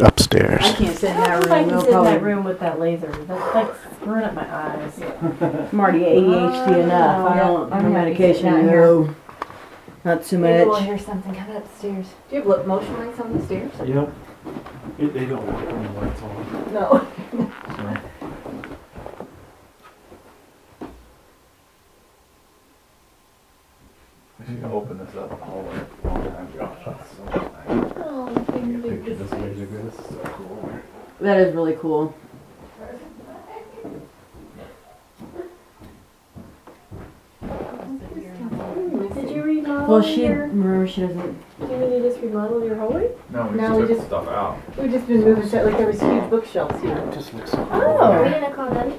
upstairs. I can't sit in I that don't know I room. can We'll sit in that probably, room with that laser. That's like screwing up my eyes. I'm already ADHD enough. I Yeah, don't, I'm no happy medication, sitting down here. no. Not so Maybe we'll much. hear something coming up the stairs. Do you have lo- motion lights on the stairs? Yep. It, they don't work when the lights on. No. So. We should open this up all the way. Long time ago. That's so nice. Oh, Take a picture this way, look at This is so cool. That is really cool. Did you remodel Well, she, your, remember, she doesn't, did you mean you just remodel your hallway? No, we No, we just took just- stuff out. We've just been moving stuff, like there was huge bookshelves here. It just looks so Oh. cool. We didn't call them.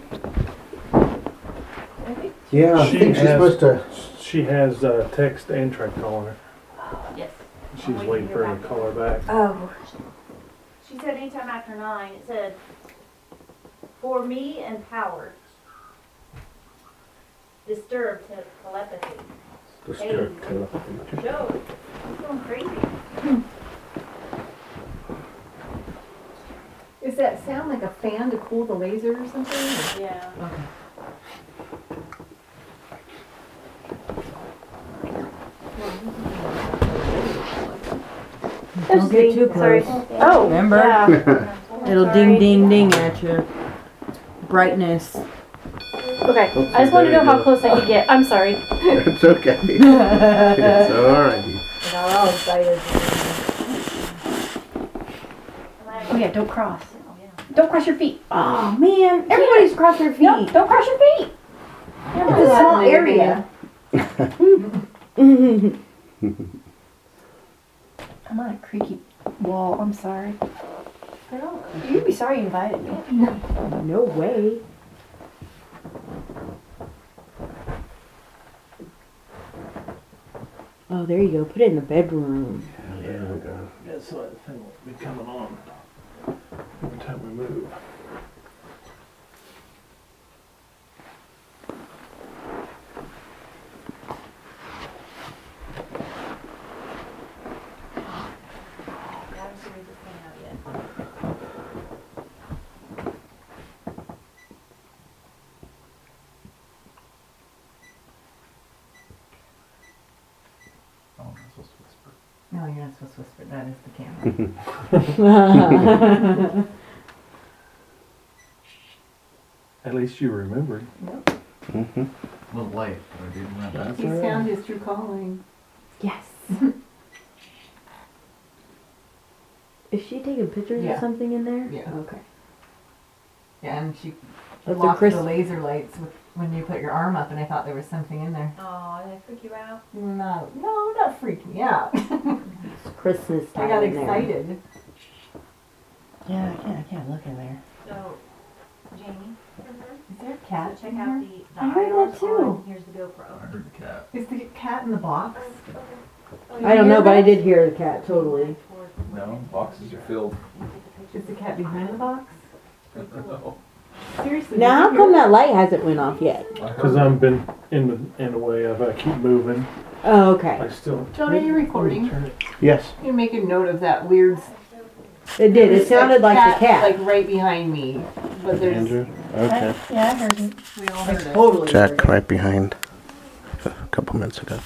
Yeah, I She think she's has- supposed to. She has uh, text and tried calling her. Yes. She's waiting for her to call her back. Oh. She said anytime after nine, it said, for me and power. Disturbed te- telepathy. Disturb telepathy. Joe, I'm going crazy. Is that sound like a fan to cool the laser or something? Yeah. Don't get too close. Oh, Remember? yeah. It'll Sorry. ding, ding, ding at you. Brightness. Okay, I just wanted to know how close I could get. I'm sorry. It's okay. It's alright. Got all excited. Oh yeah, don't cross. Oh. Don't cross your feet. Oh man, everybody's crossed their feet. No, don't cross your feet. Yeah, It's a small area. I'm on a creaky wall. I'm sorry. You'd be sorry you invited me. no way. Oh, there you go. Put it in the bedroom. There we go. That's why the thing will be coming on every time we move. I haven't figured this thing out yet. Oh, I'm not supposed to whisper. No, you're not supposed to whisper. That is the camera. At least you remembered. Mm-hmm. A little late, but I didn't remember. That's He's all right. found his true calling. yes. Is she taking pictures Yeah. of something in there? Yeah. Okay. Yeah, and she That's a blocked Chris- the laser lights with, when you put your arm up, and I thought there was something in there. Oh, did I freak you out? No, no, not freaked me out. It's Christmas time. I got in there. excited. Yeah, I can't. I can't look in there. So, Jamie, Is there a so cat check in out here? the, the I heard IRs that too. on- Here's the GoPro. I heard the cat. Is the cat in the box? Oh, oh, I don't know, but I did hear the cat totally. No, boxes are filled. Is the cat behind the box? No. Seriously? Now, how come that light hasn't went off yet? Because I've been in the in the way of I keep moving. Oh, okay. I still. John, are you recording? Turn it. Yes. You make a note of that weird. It did. It sounded like the cat. Like right behind me, but there's. Andrew. Okay. Yeah, I heard it. We all I heard it. totally heard Jack it. right behind. A couple minutes ago.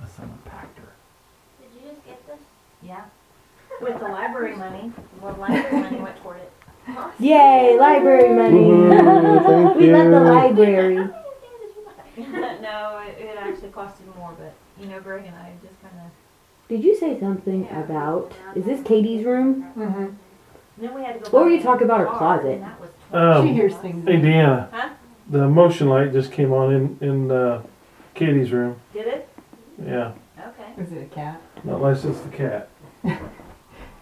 my son packed her. Did you just get this? Yeah. With the library money, well, library money went toward it. Yay, library money. Woohoo, thank we love the you. library. no, it, it actually costed more, but you know, Greg and I just kind of. Did you say something about? Is this Katie's room? Mm-hmm. Then we had to go. What were you talking about her car, closet? and that was Um, She hears things. Hey Deanna, Huh? the motion light just came on in in uh, Katie's room. Did it? Yeah, Okay. Is it a cat? not unless it's the cat.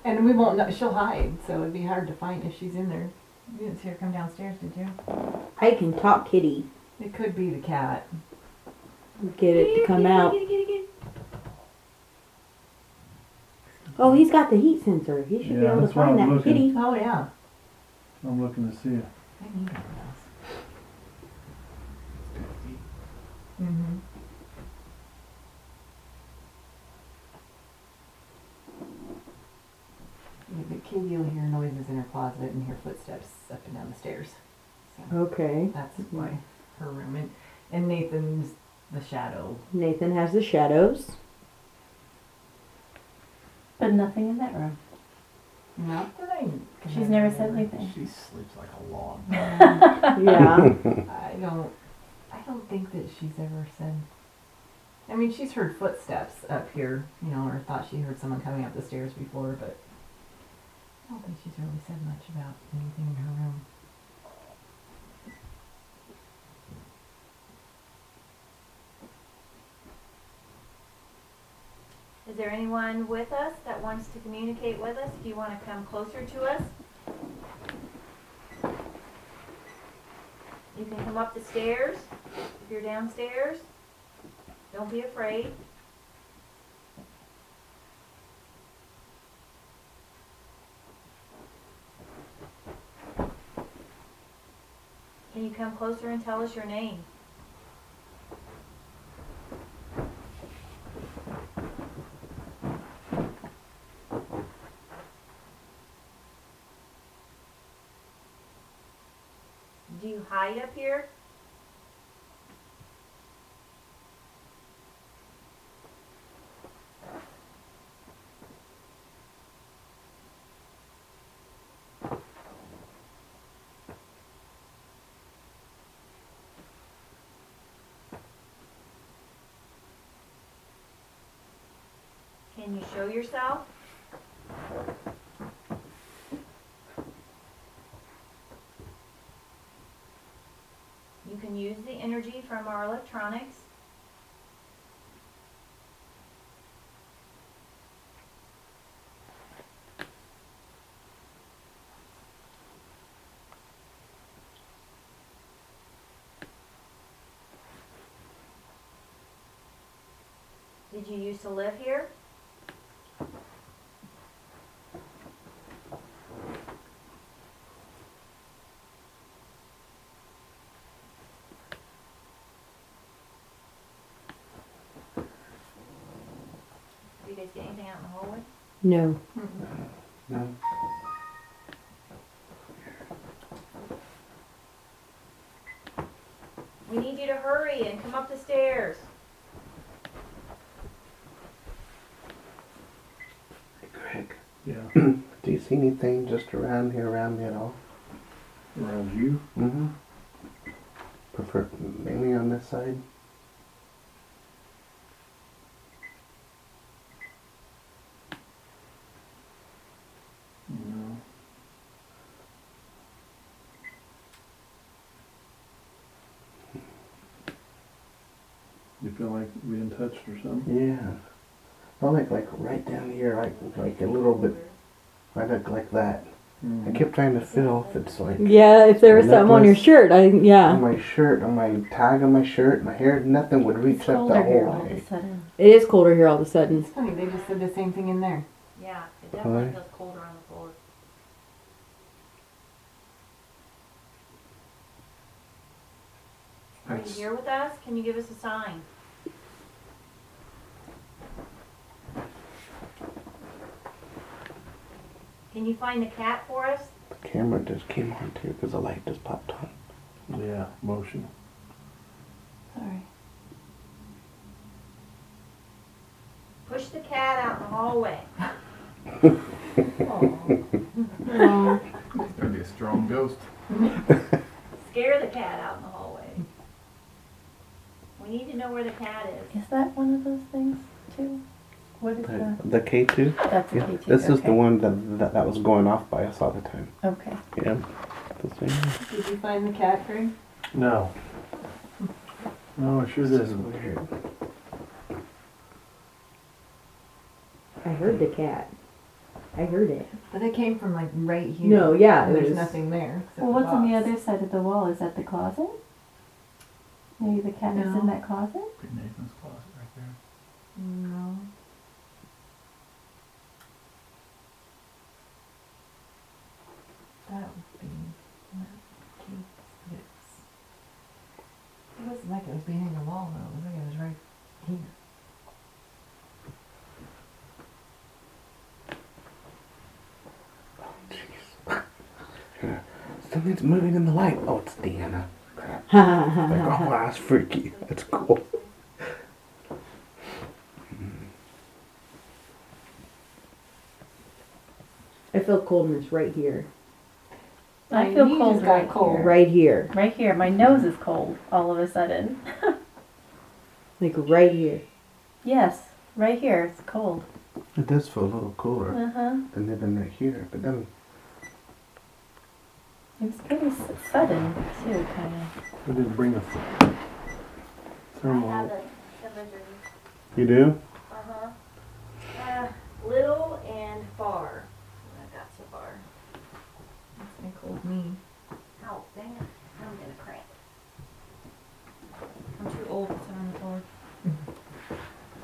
And we won't know, she'll hide, so it'd be hard to find if she's in there. You didn't see her come downstairs, did you? I can talk kitty. It could be the cat. Get it to come out. Oh, he's got the heat sensor. He should be able to find that looking. kitty. Oh, yeah. I'm looking to see it. I need. Mm-hmm. Katie will hear noises in her closet and hear footsteps up and down the stairs. So Okay. that's mm-hmm. why her room and, and Nathan's the shadow. Nathan has the shadows. But nothing in that room. Not that I. can She's never remember. said anything. She sleeps like a log. Yeah. I don't. I don't think that she's ever said. I mean, she's heard footsteps up here, you know, or thought she heard someone coming up the stairs before, but I don't think she's really said much about anything in her room. Is there anyone with us that wants to communicate with us? If you want to come closer to us, you can come up the stairs. If you're downstairs, don't be afraid. Can you come closer and tell us your name? Do you hide up here? Can you show yourself? You can use the energy from our electronics. Did you used to live here? Guys get anything out in the hallway? No. No. We need you to hurry and come up the stairs. Hey, Greg, Yeah. do you see anything just around here, around me at all? Around you? Mm-hmm. Prefer mainly on this side. You feel like being touched or something? Yeah. I like like right down here, like like a little bit. I look like that. I mm-hmm. kept trying to feel if it's like Yeah, if there was something on your shirt, I yeah. on yeah. my shirt, on my tag on my shirt, my hair, nothing would reach It's up colder the here whole all of a way. sudden. It is colder here all of a sudden. It's funny, they just said the same thing in there. Yeah, it definitely Alright. feels colder on the floor. Are you here with us? Can you give us a sign? Can you find the cat for us? The camera just came on too because the light just popped on. Yeah, motion. Sorry. Push the cat out in the hallway. It's gonna be a strong ghost. Scare the cat out in the hallway. We need to know where the cat is. Is that one of those things too? What is The, that? the K2? That's a Yeah, K2. this is the one that, that that was going off by us all the time. Okay. Yeah. This thing. Did you find the cat, Craig? No. No, it sure This is isn't. weird. I heard the cat. I heard it. But it came from like right here. No, yeah, there's was- nothing there. Well, what's on the other side of the wall? Is that the closet? Maybe the cat is in that closet? Nathan's closet right there. No. That would be not Six. It wasn't like it was behind the wall though. It was like it was right here. Something's moving in the light. Oh, it's Deanna. Crap. Like, ha oh, that's freaky. That's cool. I feel coldness right here. I feel knee cold just got right cold. here. Right here. Right here, my nose is cold all of a sudden. Like right here. Yes, right here, it's cold. It does feel a little cooler Uh huh. than even right here, but then It was pretty s- sudden too, kind of. We did bring a thermal. you do. Uh-huh. Uh, little and far. I got so far. That's my cold knee. Ow, dang it. I'm gonna cramp. I'm too old to sit on the floor.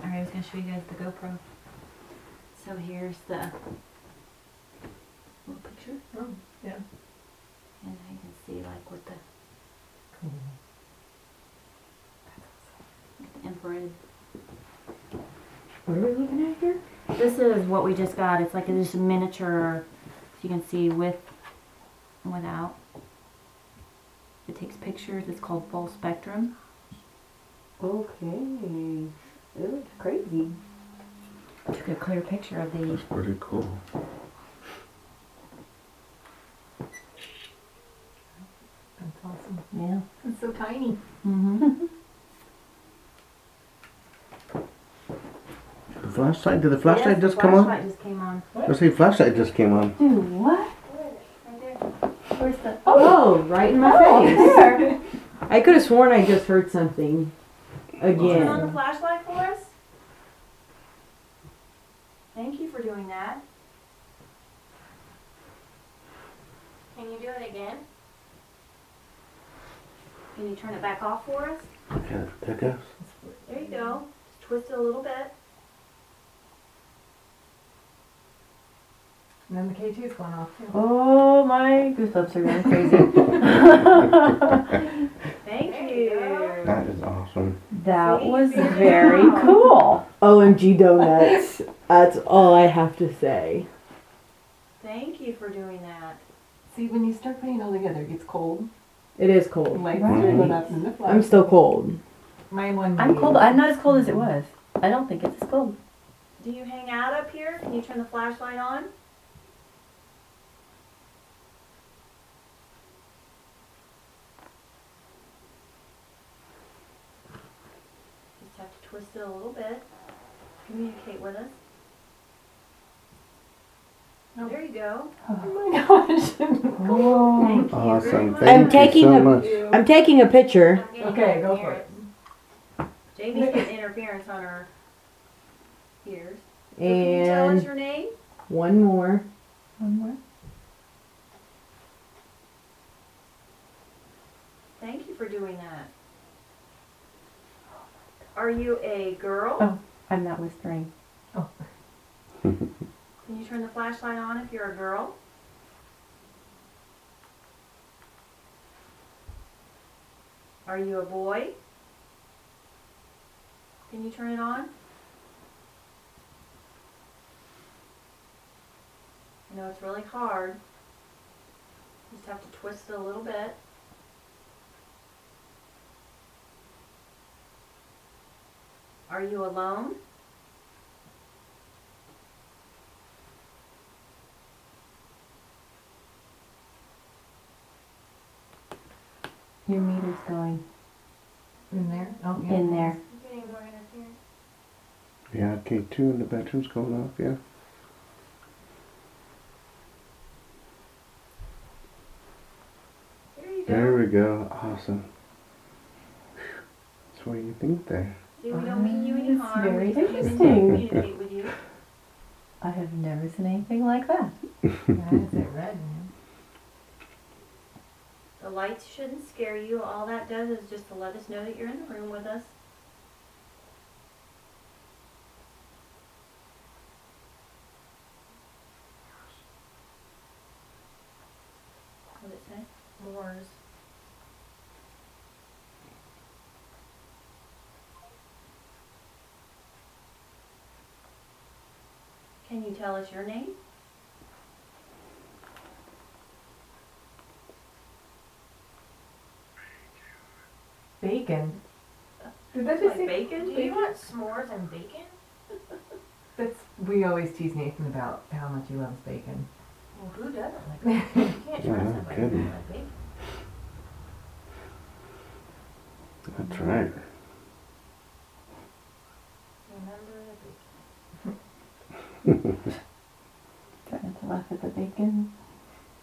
Alright, I was gonna show you guys the GoPro. So here's the little picture. Oh, yeah. And I can see like with the Cool. infrared. What are we looking at here? This is what we just got. It's like a miniature, so you can see with and without. It takes pictures. It's called full spectrum. Okay. It looks crazy. Took a clear picture of the. That's pretty cool. That's awesome. Yeah. It's so tiny. Mm-hmm. The flashlight. Did the flashlight just come on? Just came on. I say flashlight just came on. Dude, what? Where's the? Oh, right in my Oh, face. I could have sworn I just heard something. Turn on the Again. flashlight for us. Thank you for doing that. Can you do it again? Can you turn it back off for us? Okay, there it goes. There you go. Just twist it a little bit. And then the K2's going off too. Oh, my goosebumps are going crazy. Thank you. That is awesome. That was very cool. OMG donuts. That's all I have to say. Thank you for doing that. See, when you start putting it all together, it gets cold. It is cold. lights Right. are going up and the I'm still cold. My one. I'm cold. I'm not as cold as it was. I don't think it's as cold. Do you hang out up here? Can you turn the flashlight on? Just have to twist it a little bit. Communicate with us. Nope. There you go. Oh my gosh. Thank you very Awesome. much. Thank I'm you taking so a- much. I'm taking a picture. I'm getting Okay, go for it. interference. Jamie's getting interference on her ears. So can you tell us And your name? one more. One more. Thank you for doing that. Are you a girl? Oh. I'm not whispering. Oh. Can you turn the flashlight on if you're a girl? Are you a boy? Can you turn it on? I know it's really hard. Just have to twist it a little bit. Are you alone? Your meter's going In there? Oh, yeah. in there. I'm getting more interference. Yeah, K two in the bedroom's going off. Yeah. There you go. There we go. Awesome. That's what you think there. See, we don't mean you any It's harm. very We just wanted interesting. Communicate with you. I have never seen anything like that. Why is it red now? The lights shouldn't scare you. All that does is just to let us know that you're in the room with us. tell us your name? Bacon. Did that just Like say bacon? Do you want s'mores and bacon? That's we always tease Nathan about how much he loves bacon. Well, who doesn't like bacon? You can't Yeah, somebody who doesn't like bacon. That's right. Remember the. Trying to laugh at the bacon.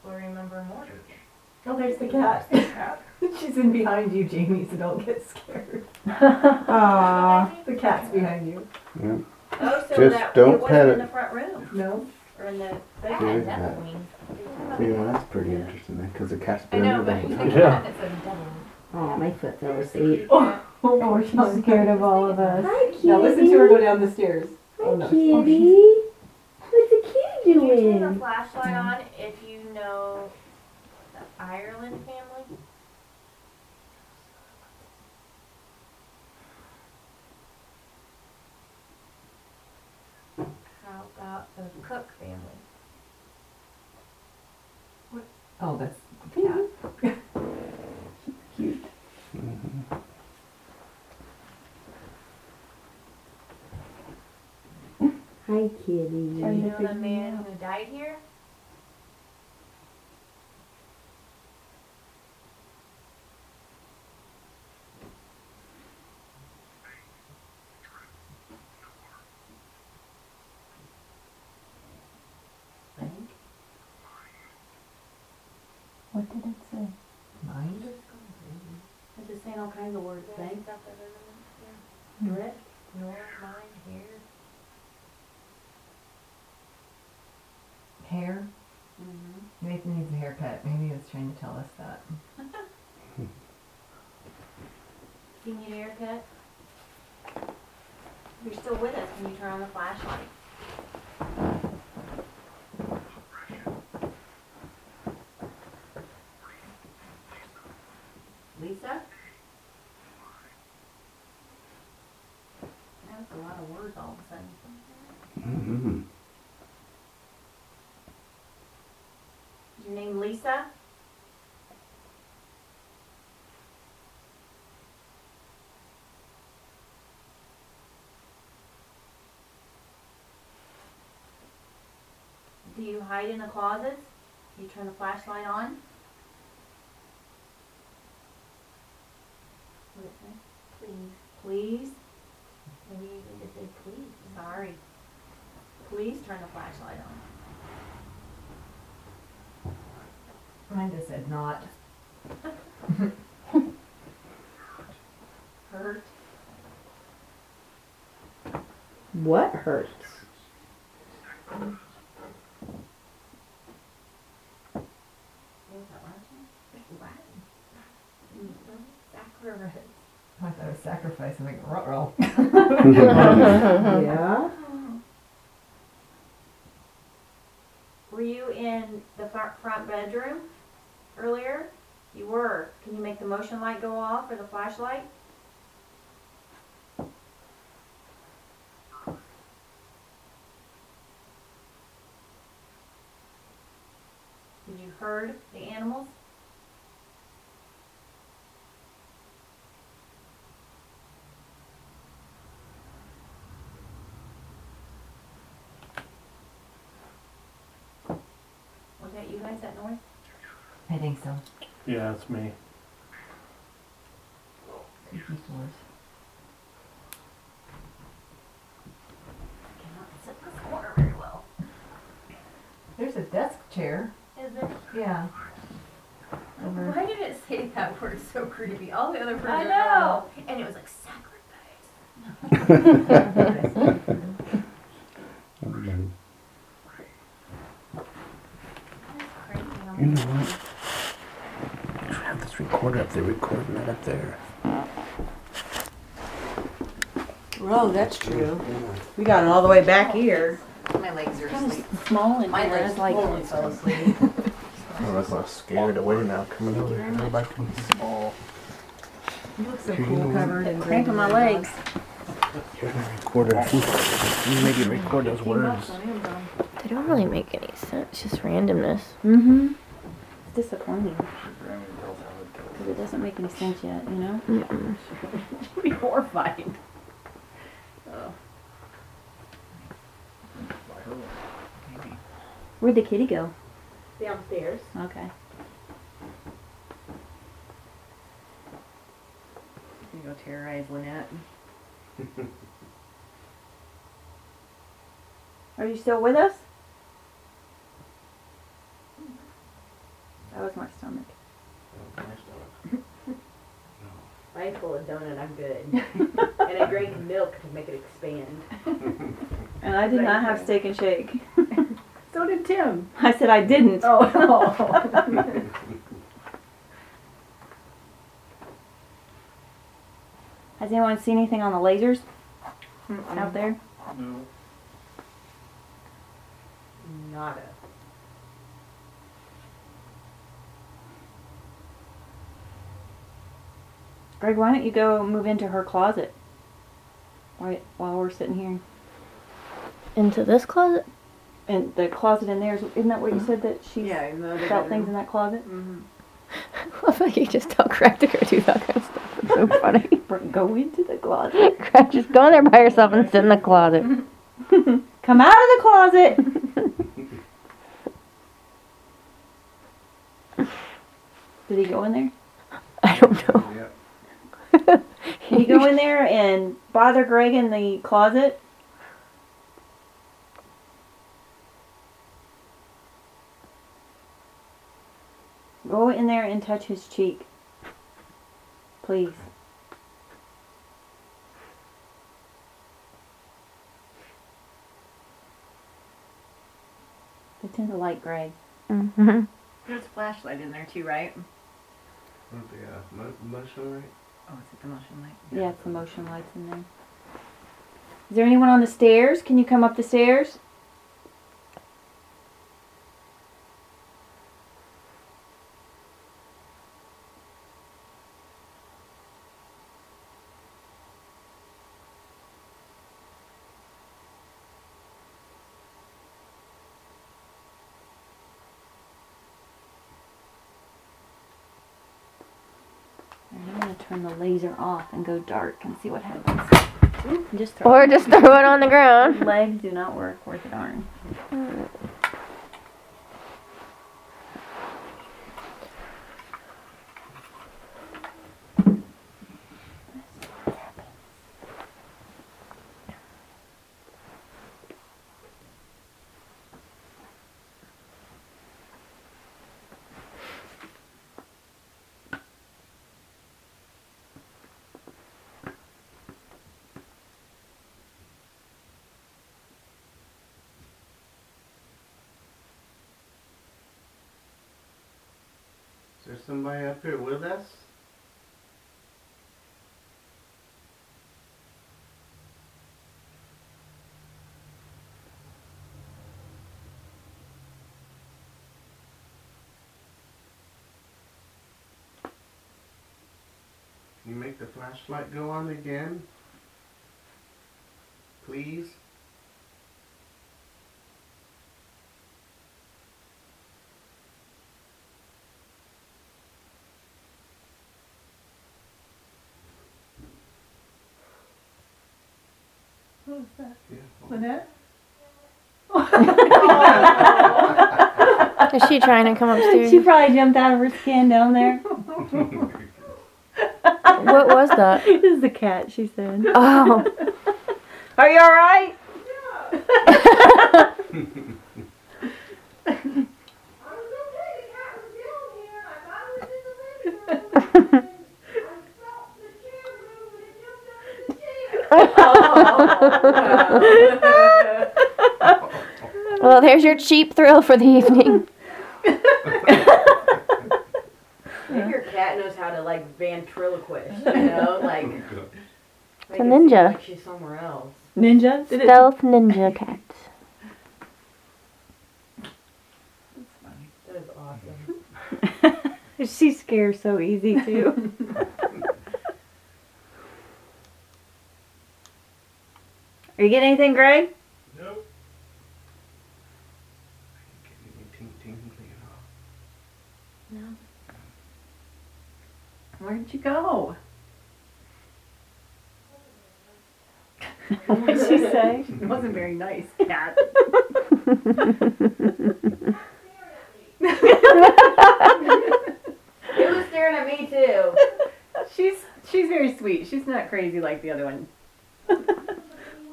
Or remember more. Oh, there's the cat. She's in behind you, Jamie, so don't get scared. Aww. The cat's behind you. Yeah. Oh, so Just that, don't it wasn't in it. the front room, No? or in the But I bedroom. had Yeah. devil wings. Yeah, that's pretty interesting eh, because the cat's I been know, but the you whole think time. Yeah. it's a devil. Oh, my foot fell asleep. Oh, Oh, she's scared of all of us. Hi, kitty. Now listen to her go down the stairs. Hi, Oh, no. Oh, kitty. What's the kitty Can you turn the flashlight on if you know the Ireland family? How about the Cook family? What Oh, that's the mm-hmm cat. Cute. Mhm. Hi, kitty. Do you you know the man who died here? Think. What did it say? Mind? It's just saying all kinds of words, Yeah, things. stuff that yeah. Drift, nor, mine, here. Hair? Mm-hmm. Nathan needs a haircut. Maybe it's trying to tell us that. Do you need a haircut? You're still with us, can you turn on the flashlight? Lisa? That's a lot of words all of a sudden. Mm-hmm. Is your name Lisa? You hide in the closets? You turn the flashlight on? What did it say? Please. Please? Maybe you need to say please. Sorry. Please turn the flashlight on. Mine just said not. Hurt. What hurts? What was that last one? It's Latin. Sacrilege. I thought it was sacrifice. I'm like, ruh yeah. Were you in the front, front bedroom earlier? You were. Can you make the motion light go off or the flashlight? Did you herd the animals? That you guys that noise? I think so. Yeah, it's me. Creaky floors. Cannot sit in this corner very well. There's a desk chair. Is there? Yeah. Over. Why did it say that word so creepy? All the other words I are know. normal. And it was like sacrifice. Mhm. That's crazy. huh? You know what? I should have this recorder up there recording that up there. Oh, that's true. We got it all the way back here. My legs are asleep. Small and My legs like totally fell asleep. I was all scared away now coming over here. Everybody can small. You look so cool know what? covered in cramping my legs. Here's my recorder. You maybe record those words. They don't really make any sense. It's just randomness. Mm-hmm. It's disappointing. Grammy tells how it goes. because it doesn't make any sense yet, you know? Mm-mm. It'd be horrified. Where'd the kitty go? Downstairs. Okay. You go terrorize Lynette. Are you still with us? That was my stomach. I'm full of donut, I'm good. and I drank milk to make it expand. And I did not have steak and shake. So did Tim. I said I didn't. Oh. Has anyone seen anything on the lasers out there? No. Nada. Greg, why don't you go move into her closet? Right while we're sitting here. Into this closet? And the closet in there, is- isn't that what you said that she Yeah, in the other felt things in that closet? hmm I feel like you just tell Craig to go do that kind of stuff. It's so funny. Go into the closet. Craig, just go in there by yourself and sit in the closet. Come out of the closet. Did he go in there? I don't know. Yep. Did he go in there and bother Greg in the closet? Go in there and touch his cheek. Please. Pretend to like Greg. Mm-hmm. There's a flashlight in there too, right? What's the, uh, mo- motion right? Oh, is it the motion light? Yeah, it's the motion lights in there. Is there anyone on the stairs? Can you come up the stairs? I'm gonna turn the laser off and go dark and see what happens. And Just throw Or just throw it on the ground. legs do not work worth a darn. Somebody up here with us? Can you make the flashlight go on again? Please? Was that? Yeah. Lynette? Is she trying to come upstairs? She probably jumped out of her skin down there. what was that? this is the cat, she said. Oh. Are you alright? Well, there's your cheap thrill for the evening. Maybe your cat knows how to like ventriloquist, you know, like. make a ninja. Like she's somewhere else. Ninja? Did it? Stealth ninja cat. That's funny. That is awesome. She scares so easy too. Are you getting anything, Greg? Nope. Getting me ting tingling off. you go? What'd she say? It wasn't very nice, cat. It was staring at me too. She's she's very sweet. She's not crazy like the other one.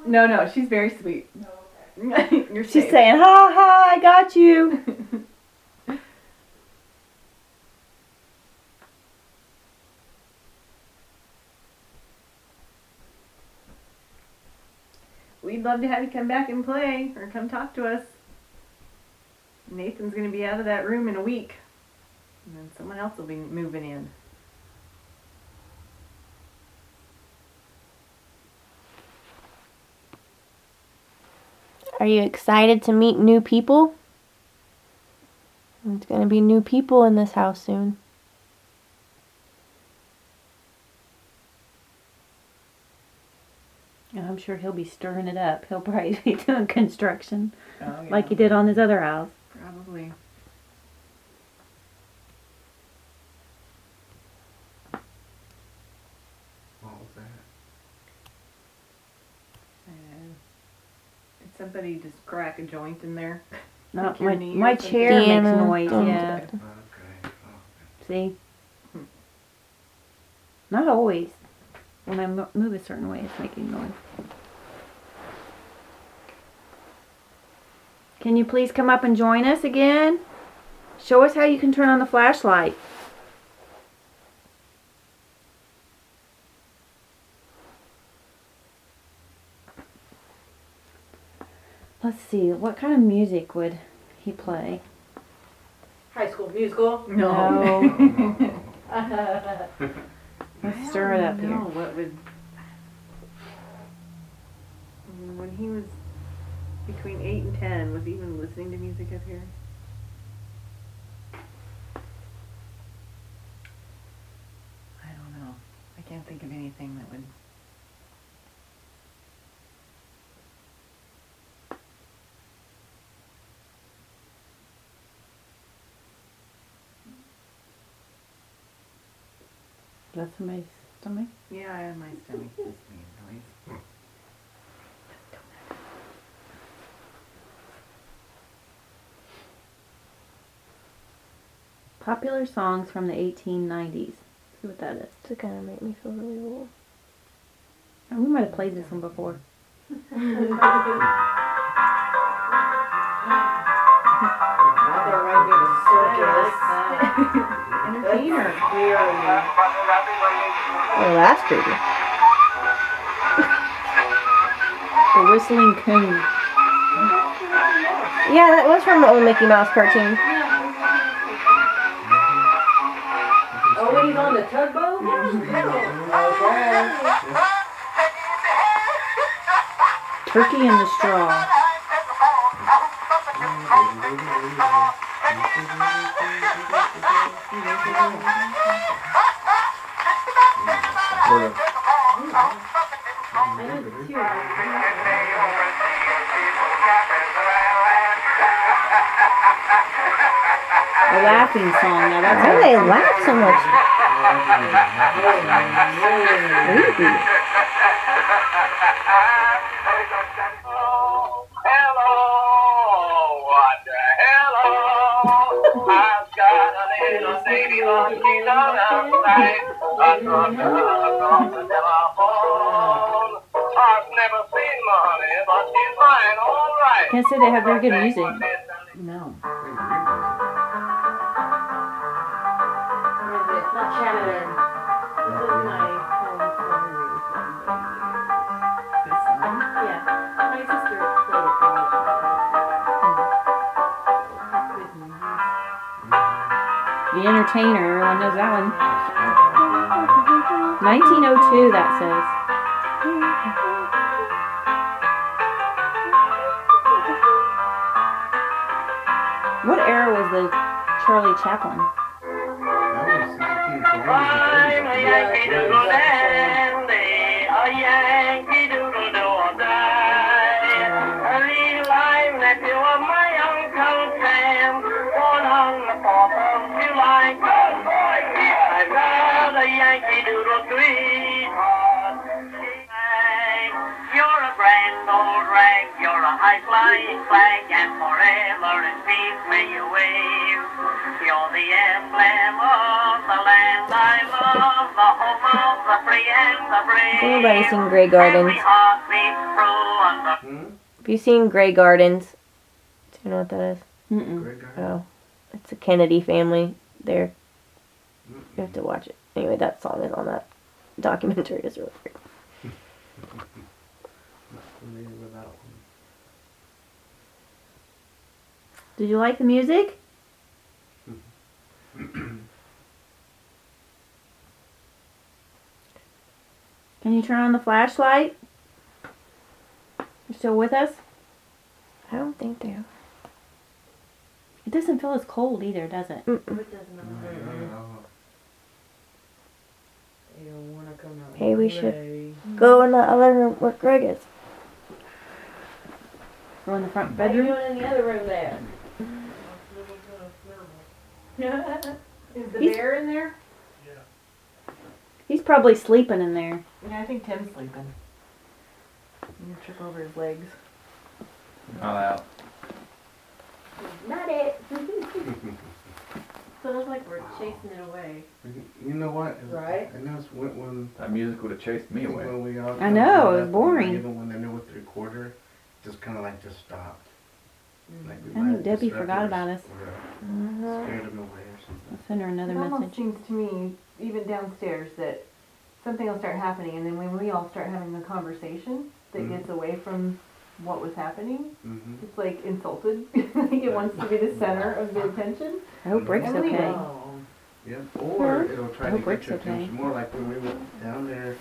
No, no, she's very sweet. Oh, You're She's safe. saying, ha ha, I got you. We'd love to have you come back and play or come talk to us. Nathan's gonna be out of that room in a week. And then someone else will be moving in. Are you excited to meet new people? There's gonna be new people in this house soon. I'm sure he'll be stirring it up. He'll probably be doing construction Oh, like he did on his other house. Probably. What was that? Uh, did somebody just crack a joint in there? Not your my, my something? chair makes Piano, noise, don't- yeah. Okay. Oh. See? Hmm. Not always. When I mo- move a certain way, it's making noise. Can you please come up and join us again? Show us how you can turn on the flashlight. See, what kind of music would he play? High school musical. No. I Let's stir it up No, here. what would. When he was between 8 and 10, was he even listening to music up here? I don't know. I can't think of anything that would. That's somebody's stomach. Yeah, I have my stomach just made noise. Popular songs from the 1890s. See what that is. To kind of make me feel really old. Oh, we might have played this one before. Entertainer. Oh, that's creepy. The Whistling Coon. Yeah, that was from the old Mickey Mouse cartoon. Oh, when he's on the tugboat? Turkey in the Straw. A laughing song. Now that's Why do they laugh so much? Creepy. Say they have very good music. No. What is it? Not Shannon. This is my home This song. Yeah. My sister played it all the Good movies. The Entertainer. Everyone knows that one. 1902, that says. was the Charlie Chaplin. I'm a Yankee Doodle Dandy, a Yankee Doodle Doo Die. A real nephew of my Uncle Sam, born on the 4th of July. I've got a Yankee Doodle sweetheart. You're a grand old rag, you're a high-flying flag flag and forever may you wave. You're the emblem of the land I love, the home of the free and the brave. Has anybody seen Grey Gardens? Every heart beats true on the Hmm? Have you seen Grey Gardens? Do you know what that is? Mm-mm. Oh, it's a Kennedy family. They're you have to watch it. Anyway, that song is on that documentary. It's really great. Familiar with that one. Did you like the music? Can you turn on the flashlight? You're still with us? I don't think they are. It doesn't feel as cold either, does it? Mm-mm. It doesn't matter. Oh, don't come out. Hey, we and should- Go in the other room where Greg is. Go in the front What are you bedroom? doing in the other room there? Is the He's- bear in there? Yeah. He's probably sleeping in there. Yeah, I think Tim's sleeping. You trip over his legs. Not out. Not it. So it's like we're chasing it away. You know what? Right. I know it's when, when That music would have chased me away. when we all I know, it was boring. Even when they knew with the recorder, just kind of like just stopped. Like I think Debbie forgot about us. or Mhm. Scared them away or something. I'll send her another It almost message. seems to me, even downstairs, that something will start happening, and then when we all start having the conversation that Mhm. gets away from what was happening, Mm-hmm. it's like insulted. like it wants to be the center of the attention. I hope Rick's Emily, okay. Oh. Yep. Or it'll try I to hope get Rick's your okay. attention more like when we went down there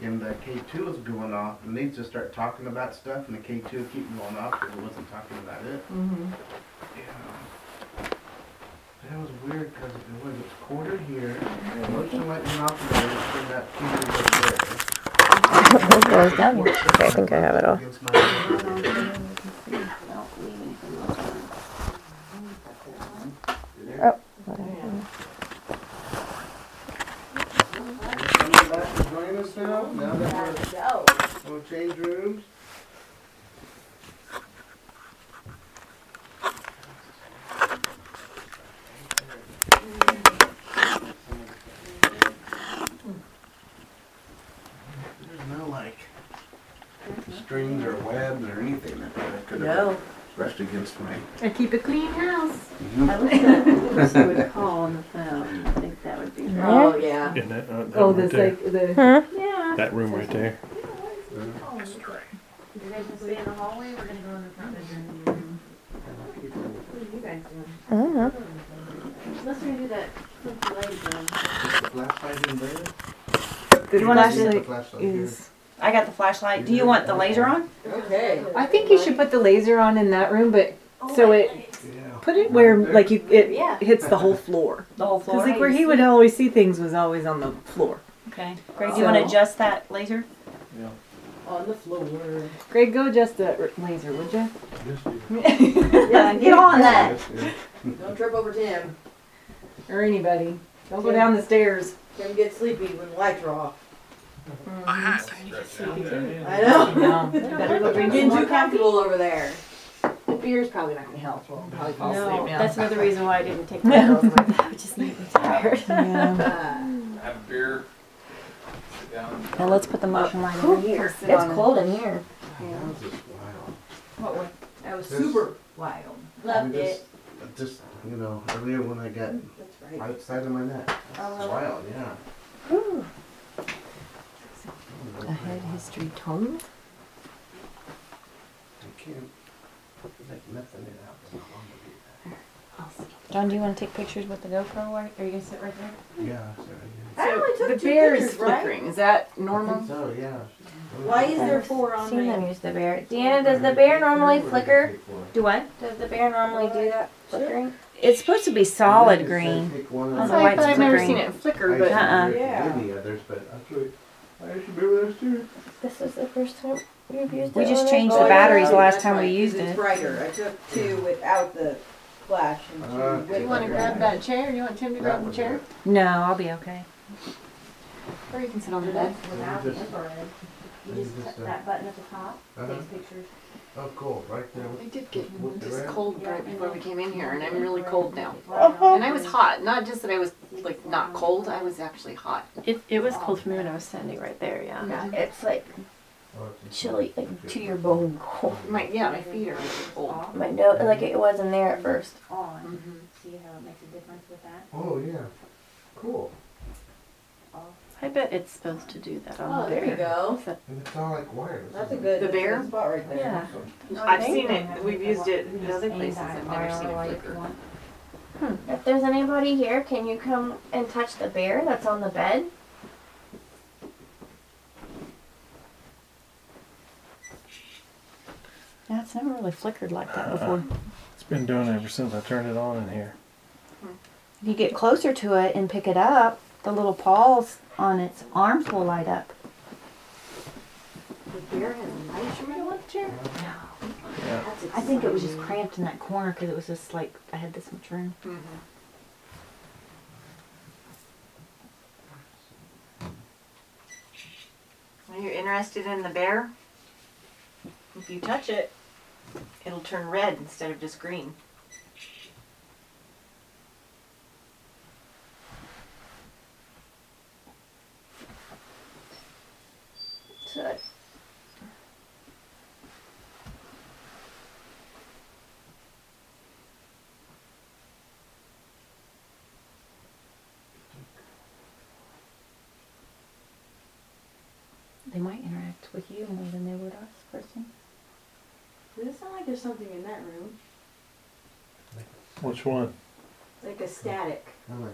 and the K two was going off and they just start talking about stuff and the K two keep going off because it wasn't talking about it. Mm-hmm. Yeah. That was weird because it was it's quarter here. Motion light went off and then turned that TV over there. It goes down here. Okay, I think I have it all. Against my- Coming back to join now, now that Go. we're, we'll change rooms. There's no like strings or webs or anything that could have No. brushed against my. I keep a clean house. Mm-hmm. I wish that person would call on the phone. I think that would. Oh, yeah. In that, uh, that Oh, room right this there. like the. Huh? Yeah. That room right there. You guys want stay in the hallway? We're gonna go in the front bedroom. What are you guys doing? I don't know. Let's do that. Since the ladies room. The flashlight in there? The You wanna Put flashlight flashlight here. is. I got the flashlight. Do you want the laser on? Okay. I think you should put the laser on in that room, but so it Yeah. Put it where like you it Yeah. hits the whole floor. The whole floor? Because like where he would always see things was always on the floor. Okay. Greg, do you want to So- adjust that laser? Yeah. On the floor. Greg, go adjust the r- laser, would you? Yeah, get on that. Yes, yeah. Don't trip over Tim. Or anybody. Don't go down the stairs. Tim gets sleepy when the lights are off. Mm-hmm. I I know. know. Better go drink some Getting more too coffee. comfortable over there. The beer's probably not gonna help. We'll probably fall No, asleep now. that's another reason why I didn't take my girls with. That would just make me tired. Yeah. Uh, Have a beer. Sit down. Now let's put the motion light over here. Sit It's cold in here. That was just wild. What was, that was This- super wild. Loved I it. Just, just, you know, earlier when I got That's right. outside of my neck. It's wild, yeah. Ahead history tone. I can't, like nothing it out. It's not long to do John, do you want to take pictures with the GoPro? Or are you gonna sit right there? that. Yeah, so, I only took the two bear is pictures, right? flickering. Is that yeah. I normal? think so, yeah. Why is there four on Seen them me? use the bear. Deanna, does the bear normally flicker? Do what? Does the bear normally do that flickering? It's supposed to be solid green. I of don't know why it's I've never flickering. seen it flicker, but Uh-uh. should Yeah. Give others, but actually, I should remember those too. This is the first time you've used it. We just on it? changed Oh, the yeah, batteries the that's last time we right, 'cause used It's it. brighter. I took two without the flash and two Uh, with you want to the grab that chair? You want Tim to grab the chair? No, I'll be okay. Or you can sit on the bed. Without the infrared. You just just, uh, that button at the top, Uh-huh. takes pictures. Oh, cool, right there. I did get With just red? cold right before we came in here, and I'm really cold now. it right on And I was hot, not just that I was like not cold, I was actually hot. It, it was cold for me when I was standing right there, yeah. Yeah, it's like Oh, it's- chilly, like to your bone cold. My yeah, my feet are really cold. Off, My nose, like it wasn't there at first. On, Mhm. see how it makes a difference with that? Oh, yeah, cool. Off. I bet it's supposed to do that on Oh, the there you bear. go. And it's all like wireless. That's a isn't good, The bear? good spot right there. Yeah. I've seen it. We've used it You in other places. I've never seen it flicker. one. Hmm. If there's anybody here, can you come and touch the bear that's on the bed? Yeah, it's never really flickered like that before. It's been doing it ever since I turned it on in here. If you get closer to it and pick it up, the little paws on its arms will light up. The bear has a nice remote chair. Yeah. That's I think it was just cramped in that corner because it was just like I had this much room. Mm -hmm. Are you interested in the bear? If you touch it, it'll turn red instead of just green. So They might interact with you more than they would us, person. Does it sound like there's something in that room? Which one? Like a static. I'm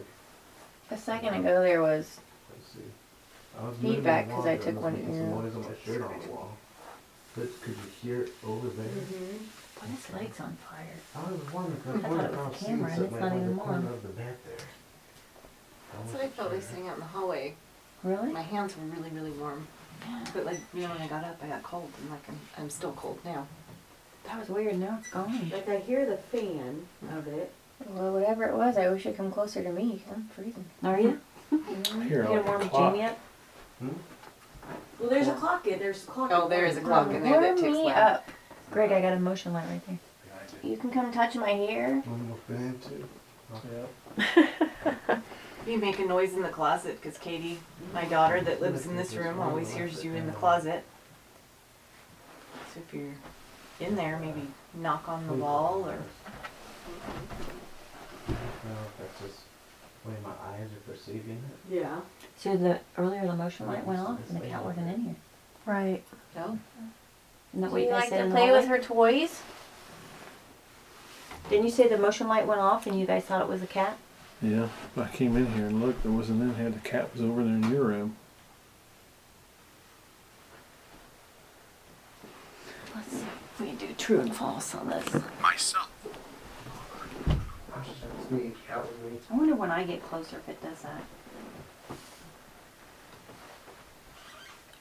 a second ago there was let's see. I was Feedback, moving 'cause I along, took there one was making ear some off. noise on my shirt on the wall. But could you hear it over there? Mm-hmm. Put his legs on fire. I was wondering, I I was thought wondering it was how a seeing camera, and it's not even the corner on. of the bed there. That's what I felt like sitting out in the hallway. Really? My hands were really, really warm. But like, you know, when I got up, I got cold, and like I'm, I'm still cold now. That was weird. Now it's gone. Like I hear the fan of it. well whatever it was. I wish it come closer to me. 'cause I'm freezing. Are you? I You hear gonna like warm a the clock. Jamie up? Hmm? Well, there's a clock in, there's a clock. Oh, in there one is a clock in there that Warm ticks me loud. up. Greg, I got a motion light right there. You can come touch my hair. One more fan too. Yeah. You make a noise in the closet because Katie, my daughter that lives in this room, always hears you in the closet. So if you're in there, maybe knock on the wall or. No, that's just the way my eyes are perceiving it. Yeah. So the earlier the motion light went off and the cat wasn't in here. Right. No. Isn't that Do what you you guys like said to in the play with hallway? her toys? Didn't you say the motion light went off and you guys thought it was a cat? Yeah. I came in here and looked. There wasn't in here. The cat was over there in your room. Let's see if we can do true and false on this. It's me, that was me. I wonder when I get closer if it does that.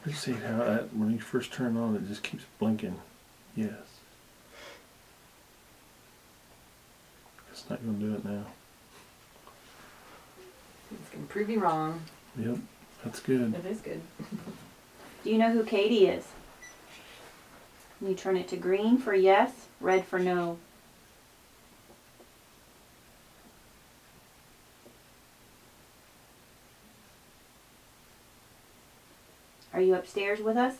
You see how that when you first turn on, it just keeps blinking. Yes. It's not gonna do it now. It's gonna prove you wrong. Yep. That's good. It is good. Do you know who Katie is? You turn it to green for yes, red for no. Are you upstairs with us?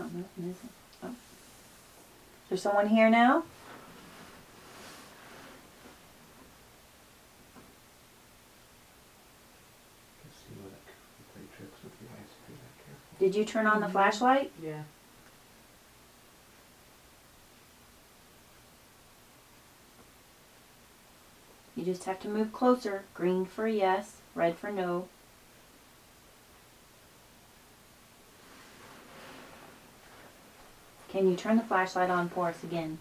Oh, no, it isn't. Oh. Is there someone here now? Let's see what I can play tricks with you guys. Be that careful. Did you turn on the mm-hmm. flashlight? Yeah. You just have to move closer. Green for yes, red for no. Can Can you turn the flashlight on for us again?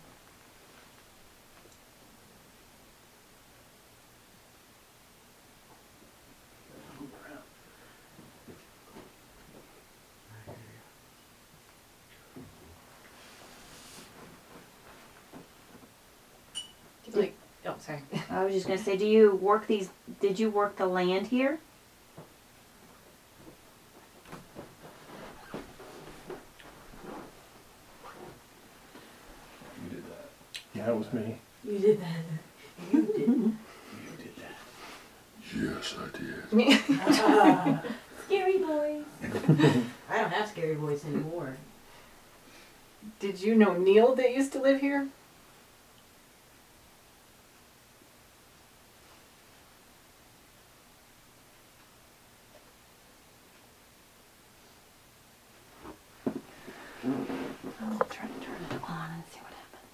Sorry. I was just gonna say, do you work these? Did you work the land here? You did that. Yeah, it was me. You did that. You did. You did that. Yes, I did. Me. Scary boys. I don't have scary voice anymore. Did you know Neil that used to live here? I'm gonna try to turn it on and see what happens.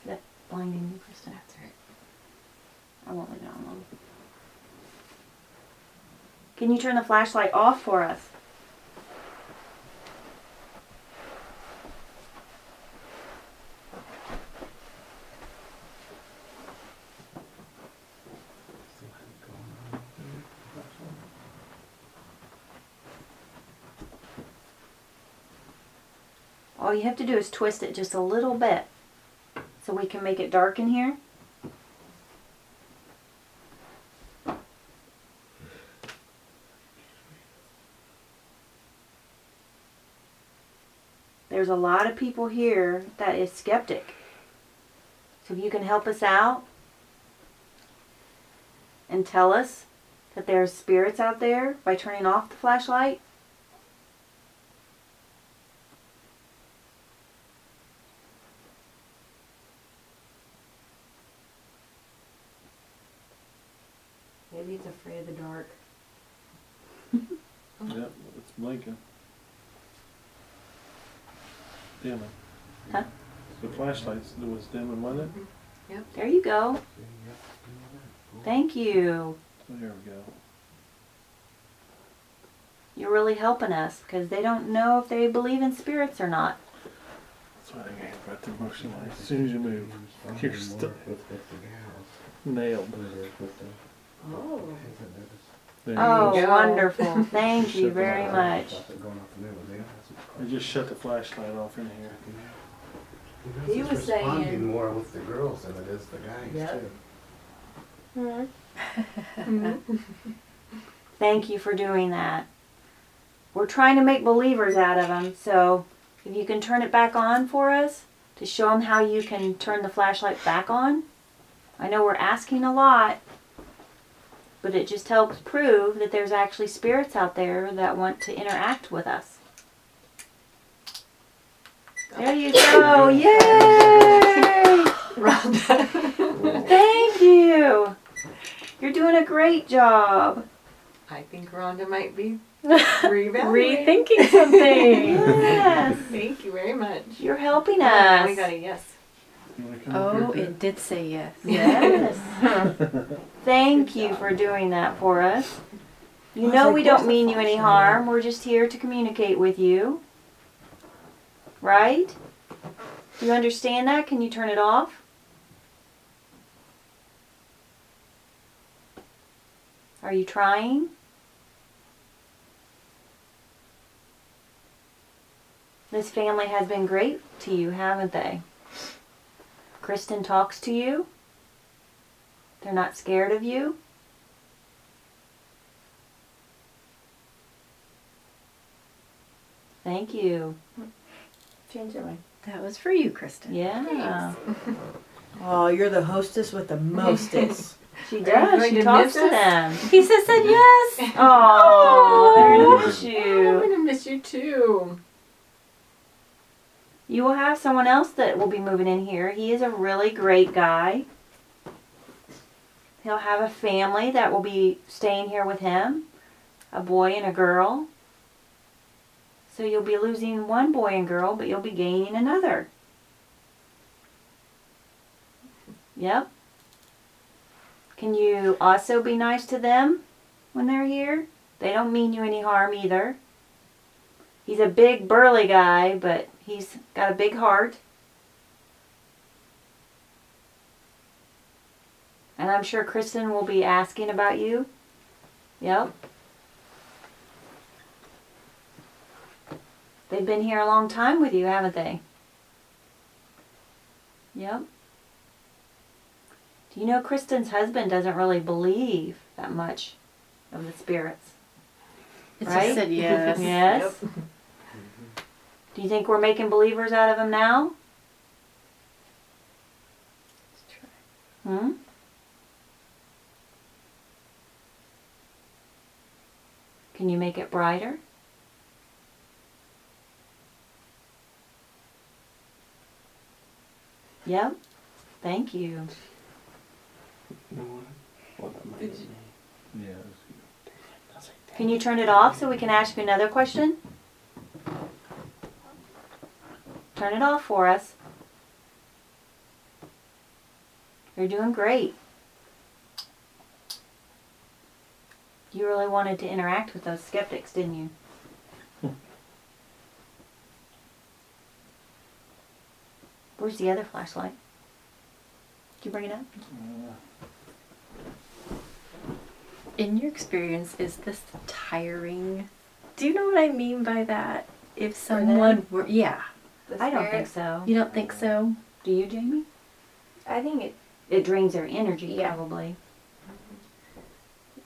Is that blinding you, Kristen? That's right. I won't leave it on long. Can you turn the flashlight off for us? All you have to do is twist it just a little bit so we can make it dark in here. There's a lot of people here that is skeptic. So if you can help us out and tell us that there are spirits out there by turning off the flashlight, Maybe it's afraid of the dark. Yep, it's blinking. Dimming. Huh? The flashlight was dimming, wasn't it? Yep. There you go. Thank you. Oh, there we go. You're really helping us because they don't know if they believe in spirits or not. That's why I think I got the motion light. As soon as you move, you're still nailed. Oh. There oh, you Oh, go. go. wonderful. Thank you very much. I just shut the flashlight off in here. He was saying- Responding more with the girls than it is the guys Yep. too. Mm-hmm. Thank you for doing that. We're trying to make believers out of them, so if you can turn it back on for us to show them how you can turn the flashlight back on. I know we're asking a lot, but it just helps prove that there's actually spirits out there that want to interact with us. There you go. Yay! Rhonda. Thank you. You're doing a great job. I think Rhonda might be. Rethinking something. Yes. Thank you very much. You're helping Oh, us. we got a yes. You wanna come up oh, it did say yes. Yes. Thank you for doing that for us. You know we don't mean you any harm. We're just here to communicate with you. Right? Do you understand that? Can you turn it off? Are you trying? This family has been great to you, haven't they? Kristen talks to you. They're not scared of you. Thank you. Change your mind. That was for you, Kristen. Yeah. Oh, you're the hostess with the mostest. She does. She to talks to us? them. He said, said yes. Oh, they're gonna miss oh, I'm gonna miss you too. You will have someone else that will be moving in here. He is a really great guy. He'll have a family that will be staying here with him a boy and a girl. So you'll be losing one boy and girl, but you'll be gaining another. Yep. Can you also be nice to them when they're here? They don't mean you any harm either. He's a big, burly guy, but he's got a big heart. And I'm sure Kristen will be asking about you. Yep. They've been here a long time with you, haven't they? Yep. Do you know Kristen's husband doesn't really believe that much of the spirits? It Right? just said yes. Yes. Do you think we're making believers out of him now? Hmm? Can you make it brighter? Yep. Thank you. Yeah. Can you turn it off so we can ask you another question? Turn it off for us. You're doing great. You really wanted to interact with those skeptics, didn't you? Hmm. Where's the other flashlight? Did you bring it up? In your experience, is this tiring? Do you know what I mean by that? If someone were, yeah, I don't think so. you don't think so? Do you, Jamie? I think it. It drains their energy, Yeah. probably.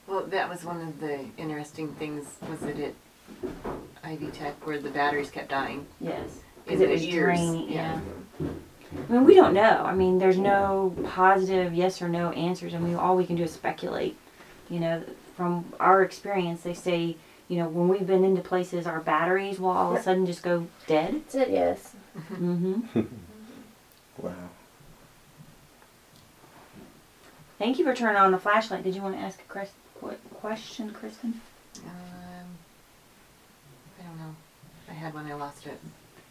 Well, that was one of the interesting things. Was it at Ivy Tech where the batteries kept dying? Yes. In Because it the was ears, draining, yeah. yeah. I mean, we don't know. I mean, there's no positive yes or no answers. I mean, all we can do is speculate. You know, from our experience, they say, you know, when we've been into places, our batteries will all of a sudden just go dead. It said yes. Mm-hmm. Wow. Thank you for turning on the flashlight. Did you want to ask a Chris, what question, Kristen? Um, I don't know. I had one. I lost it.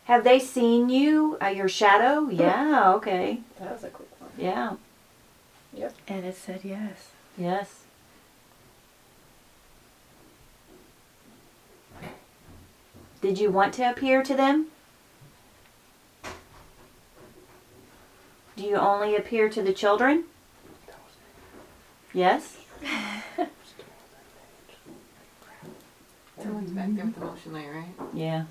Have they seen you, uh, your shadow? Yeah, okay. That was a quick one. Yeah, Yep. And it said yes. yes. Did you want to appear to them? Do you only appear to the children? Yes? Someone's back there with the motion light, right? Yeah.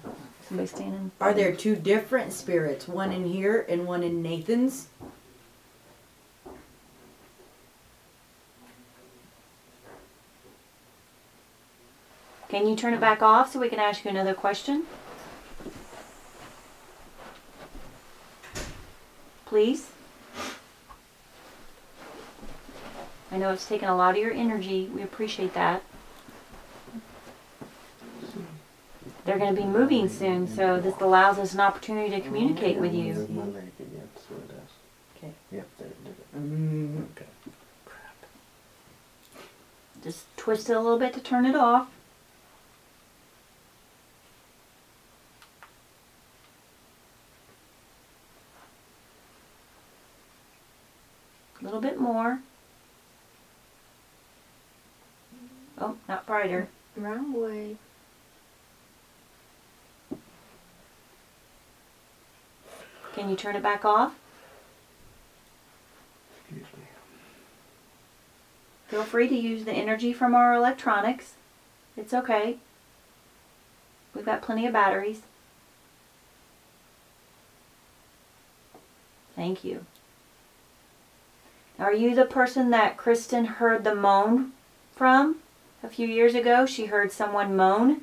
Somebody standing. Are there two different spirits, one in here and one in Nathan's? Can you turn it back off so we can ask you another question? Please? I know it's taken a lot of your energy. We appreciate that. They're going to be moving soon, so this allows us an opportunity to communicate with you. My leg again, so it does. Okay. Yep, there it did it. Mm, Okay. Crap. Just twist it a little bit to turn it off. A little bit more. Oh, not brighter. Wrong way. Can you turn it back off? Excuse me. Feel free to use the energy from our electronics. It's okay. We've got plenty of batteries. Thank you. Are you the person that Kristen heard the moan from a few years ago? She heard someone moan.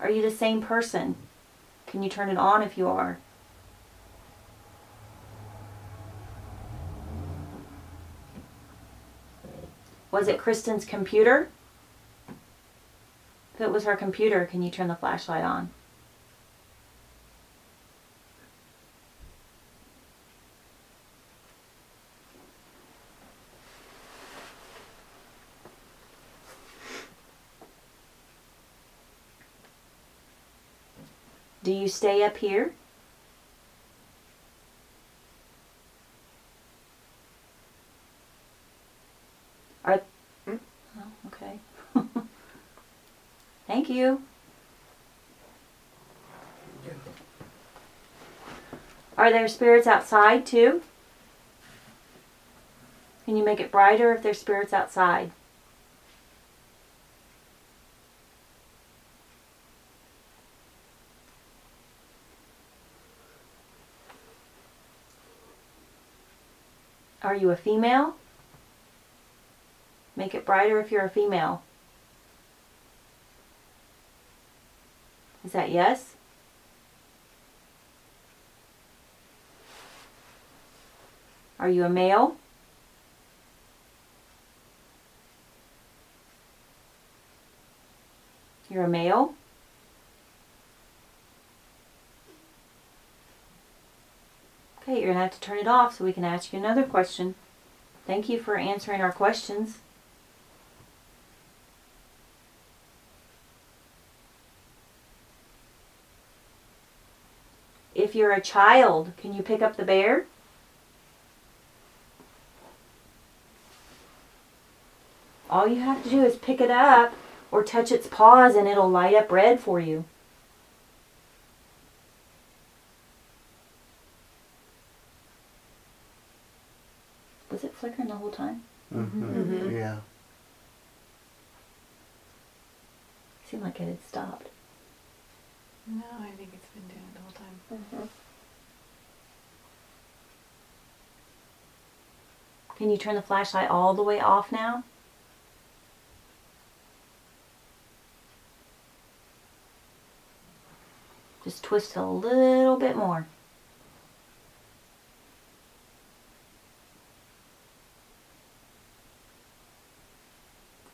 Are you the same person? Can you turn it on if you are? Was it Kristen's computer? If it was her computer, can you turn the flashlight on? Do you stay up here? Are oh, okay. Thank you. Are there spirits outside too? Can you make it brighter if there's spirits outside? Are you a female? Make it brighter if you're a female. Is that yes? Are you a male? You're a male? Okay, you're gonna have to turn it off so we can ask you another question. Thank you for answering our questions. If you're a child, can you pick up the bear? All you have to do is pick it up or touch its paws and it'll light up red for you. Was it flickering the whole time? Mm-hmm. Yeah. Seemed like it had stopped. No, I think it's been doing it the whole time. Mm-hmm. Can you turn the flashlight all the way off now? Just twist a little bit more.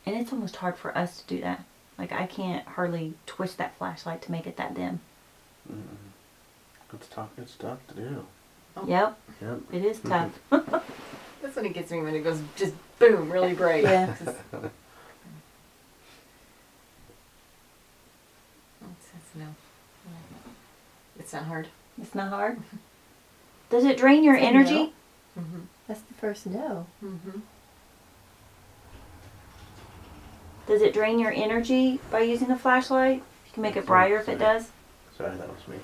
And it's almost hard for us to do that. Like I can't hardly twist that flashlight to make it that dim. It's tough. It's tough to do. Yep, Yep. it is tough. That's when it gets me when it goes just boom, really bright. Yeah. It's, it's no. It's not hard. It's not hard. Does it drain your Say no. energy? Mm-hmm. That's the first no. Mm-hmm. Does it drain your energy by using the flashlight? You can make it brighter if it does. Sorry, that was me.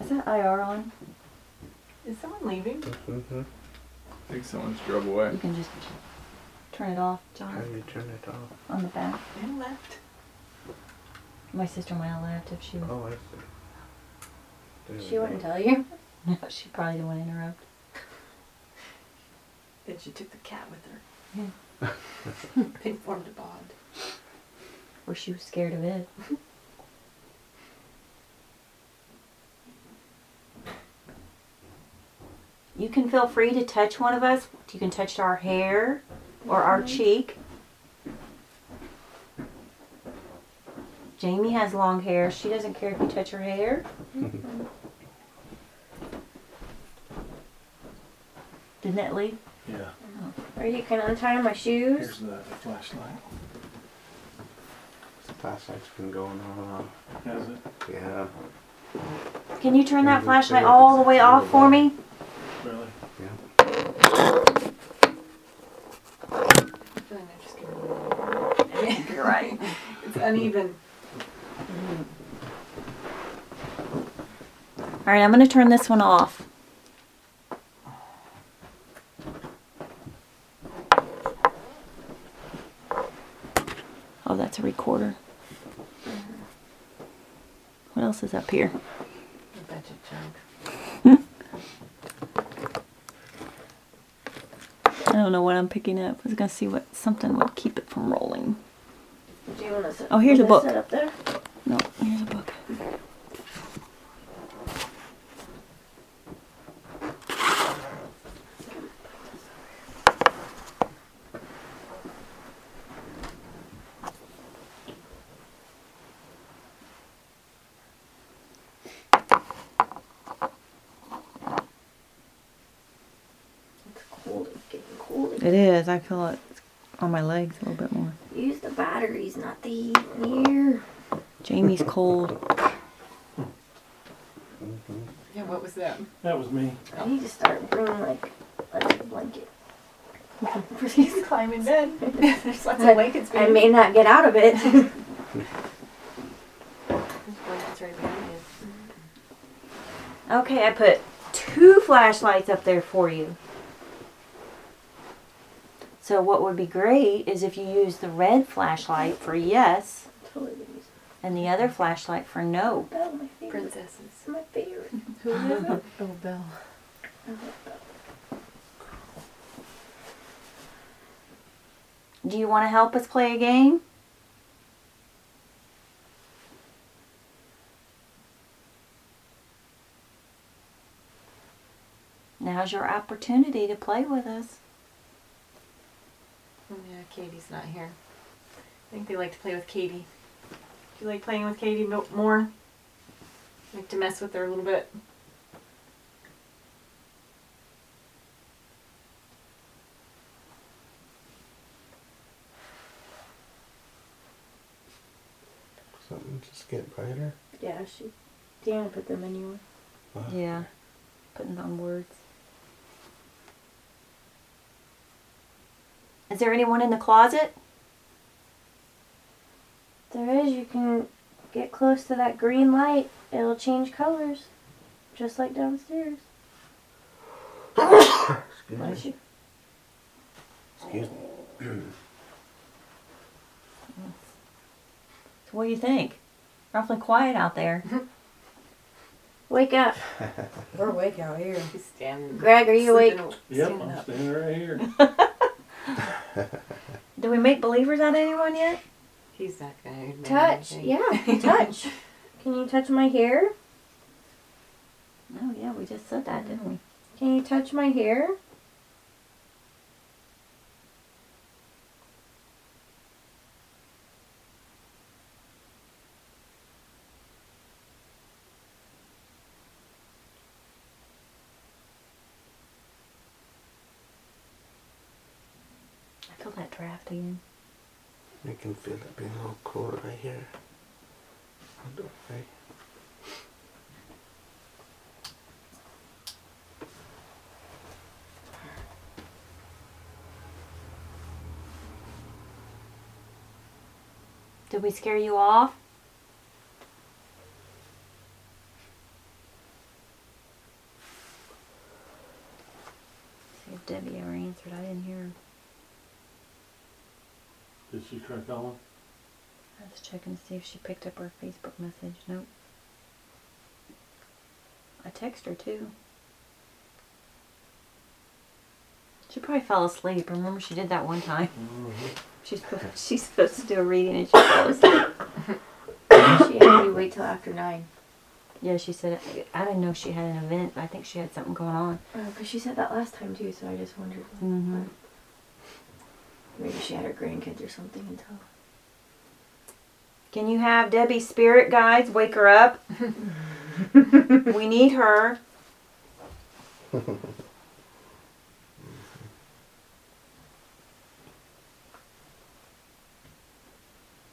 Is that IR on? Is someone leaving? Mm-hmm. I think someone's drove away. You can just turn it off, John. How John, do you turn it off? on the back. They left. My sister might have left if she was. Oh, I see. There we She go. wouldn't tell you. No, she probably didn't want to interrupt. Then she took the cat with her. Yeah. they formed a bond. Or she was scared of it. You can feel free to touch one of us. You can touch our hair or our mm-hmm. cheek. Jamie has long hair. She doesn't care if you touch her hair. Mm-hmm. Didn't it leave? Yeah. Or you can untie my shoes. Here's the, the flashlight. The flashlight's been going on and off. Has it? Yeah. Can you turn that flashlight all the way off for me? Really? I feel like they're just gonna. You're right. It's uneven. All right, I'm going to turn this one off. Oh, that's a recorder. What else is up here? Junk. I don't know what I'm picking up. I was going to see what something would keep it from rolling. Do you want to set? Oh, here's a book. Set up there. No, here's a book. It's cold. It's getting cold. It is. I feel it on my legs a little bit more. Use the batteries, not the heat in here. Jamie's cold. Yeah, what was that? That was me. I need to start bringing like a blanket. He's climbing bed. There's lots of blankets. I may not get out of it. There's blankets right behind you. Okay, I put two flashlights up there for you. So what would be great is if you use the red flashlight for yes and the other flashlight for no. Belle, my favorite. Princesses. My favorite. Who is it? Oh, Belle. Do you want to help us play a game? Now's your opportunity to play with us. Yeah, Katie's not here. I think they like to play with Katie. Do you like playing with Katie more? Like to mess with her a little bit? Something just get brighter. Yeah, she. Deanna put them anywhere. Wow. Yeah, putting on words. Is there anyone in the closet? There is. You can get close to that green light. It'll change colors, just like downstairs. Excuse Bless me. you. Excuse me. So what do you think? Awfully quiet out there. Wake up, We're awake out here. He's standing. Greg. Are you awake? Yep, I'm standing right here. Do we make believers out of anyone yet? He's not gonna Touch. Yeah, touch. Can you touch my hair? Oh yeah, we just said that, didn't we? Can you touch my hair? I feel that draft again. You can feel it being a little cold right here. Right. Did we scare you off? See if Debbie ever answered. I didn't hear her. Did she try calling? I was checking to see if she picked up our Facebook message. Nope. I text her too. She probably fell asleep. Remember she did that one time. She's supposed, she's supposed to do a reading and she fell asleep. She had to wait till after nine. Yeah, she said I didn't know she had an event, but I think she had something going on. Oh, because she said that last time too, so I just wondered. Mm-hmm. Maybe she had her grandkids or something until. Can you have Debbie's spirit guides wake her up? we need her.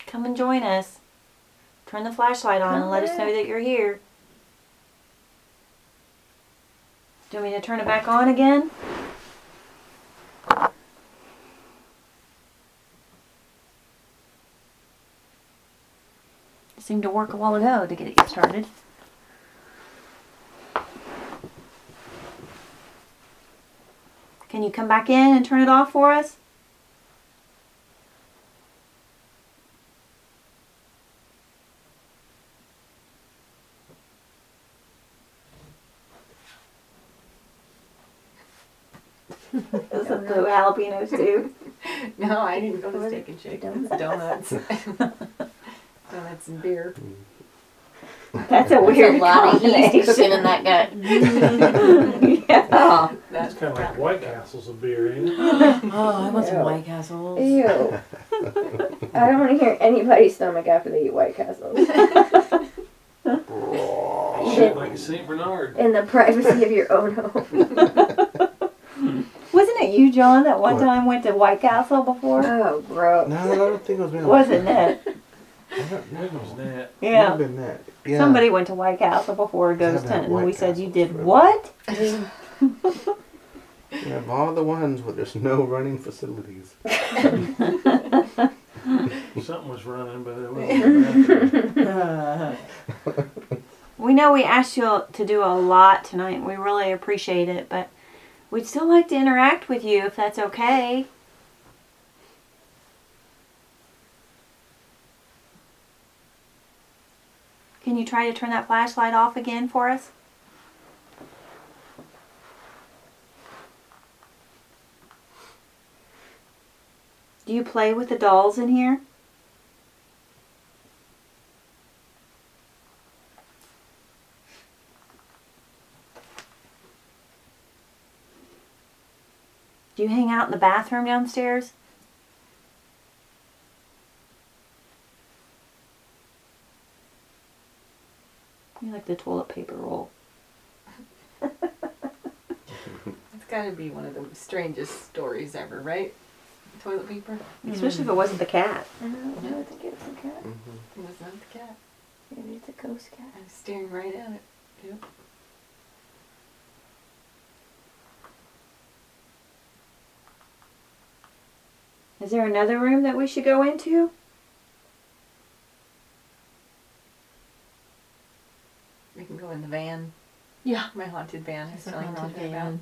Come and join us. Turn the flashlight on and let us know that you're here. Do you want me to turn it back on again? Seemed to work a while ago to get it started. Can you come back in and turn it off for us? Is it the jalapenos too? No, I didn't go to Steak and Shake. Donuts? Donuts. donuts and beer. That's a weird There's a lot of yeast cooking in that gut. yeah. That's It's kind of like White Castle's a beer, ain't it? Oh, I want some Ew. White Castles. Ew. I don't want to hear anybody's stomach after they eat White Castles. Shit like a St. Bernard. In the privacy of your own home. Wasn't it you, John, that one What? time went to White Castle before? Oh, gross. No, I don't think it was me. Wasn't it? That. Might have Yeah. been that. Yeah. Somebody went to White Castle before a Have ghost that hunt, and White we said, "You did for- what?" Yeah, Of all the ones where there's no running facilities. Something was running, but it wasn't. We know we asked you to do a lot tonight. We really appreciate it, but we'd still like to interact with you if that's okay. Can you try to turn that flashlight off again for us? Do you play with the dolls in here? Do you hang out in the bathroom downstairs? You like the toilet paper roll. It's got to be one of the strangest stories ever, right? Toilet paper. Especially if it wasn't the cat. I don't know. I think it's a cat. Mm-hmm. It was not the cat. Maybe it's a ghost cat. I'm staring right at it. Yep. Is there another room that we should go into? In the van. Yeah. My haunted van. I was It's a telling Ron haunted about. van.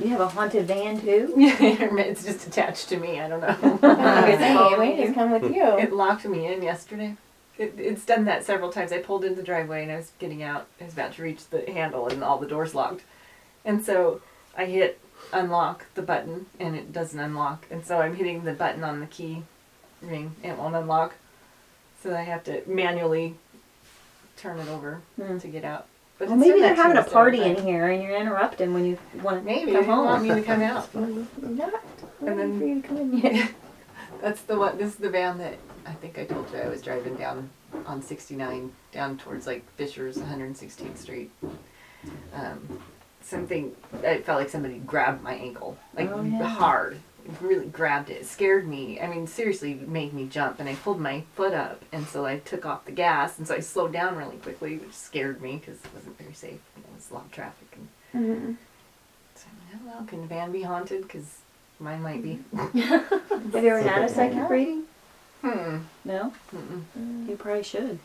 You have a haunted van too? Yeah, it's just attached to me. I don't know. Hey, wait, just come with you. It locked me in yesterday. It, it's done that several times. I pulled into the driveway and I was getting out. I was about to reach the handle and all the doors locked. And so I hit unlock the button and it doesn't unlock. And so I'm hitting the button on the key ring and it won't unlock. So I have to manually turn it over Hmm. to get out. But Well, it's maybe done they're that having a to party in time. here and you're interrupting when you want to Maybe come they want home. me to come out. Not And then- for you to come in yet. That's the one. This is the van that I think I told you I was driving down on 69 down towards like Fishers 116th Street. Um, something. I felt like somebody grabbed my ankle, like Oh, yeah. hard. Really grabbed it. It scared me. I mean, seriously, made me jump. And I pulled my foot up, and so I took off the gas, and so I slowed down really quickly, which scared me because it wasn't very safe. You know, it was a lot of traffic. And Mhm. so I'm like, oh well, can the van be haunted? Because mine might be. Have you ever had a psychic reading? Hmm. No? Mm-mm. You probably should.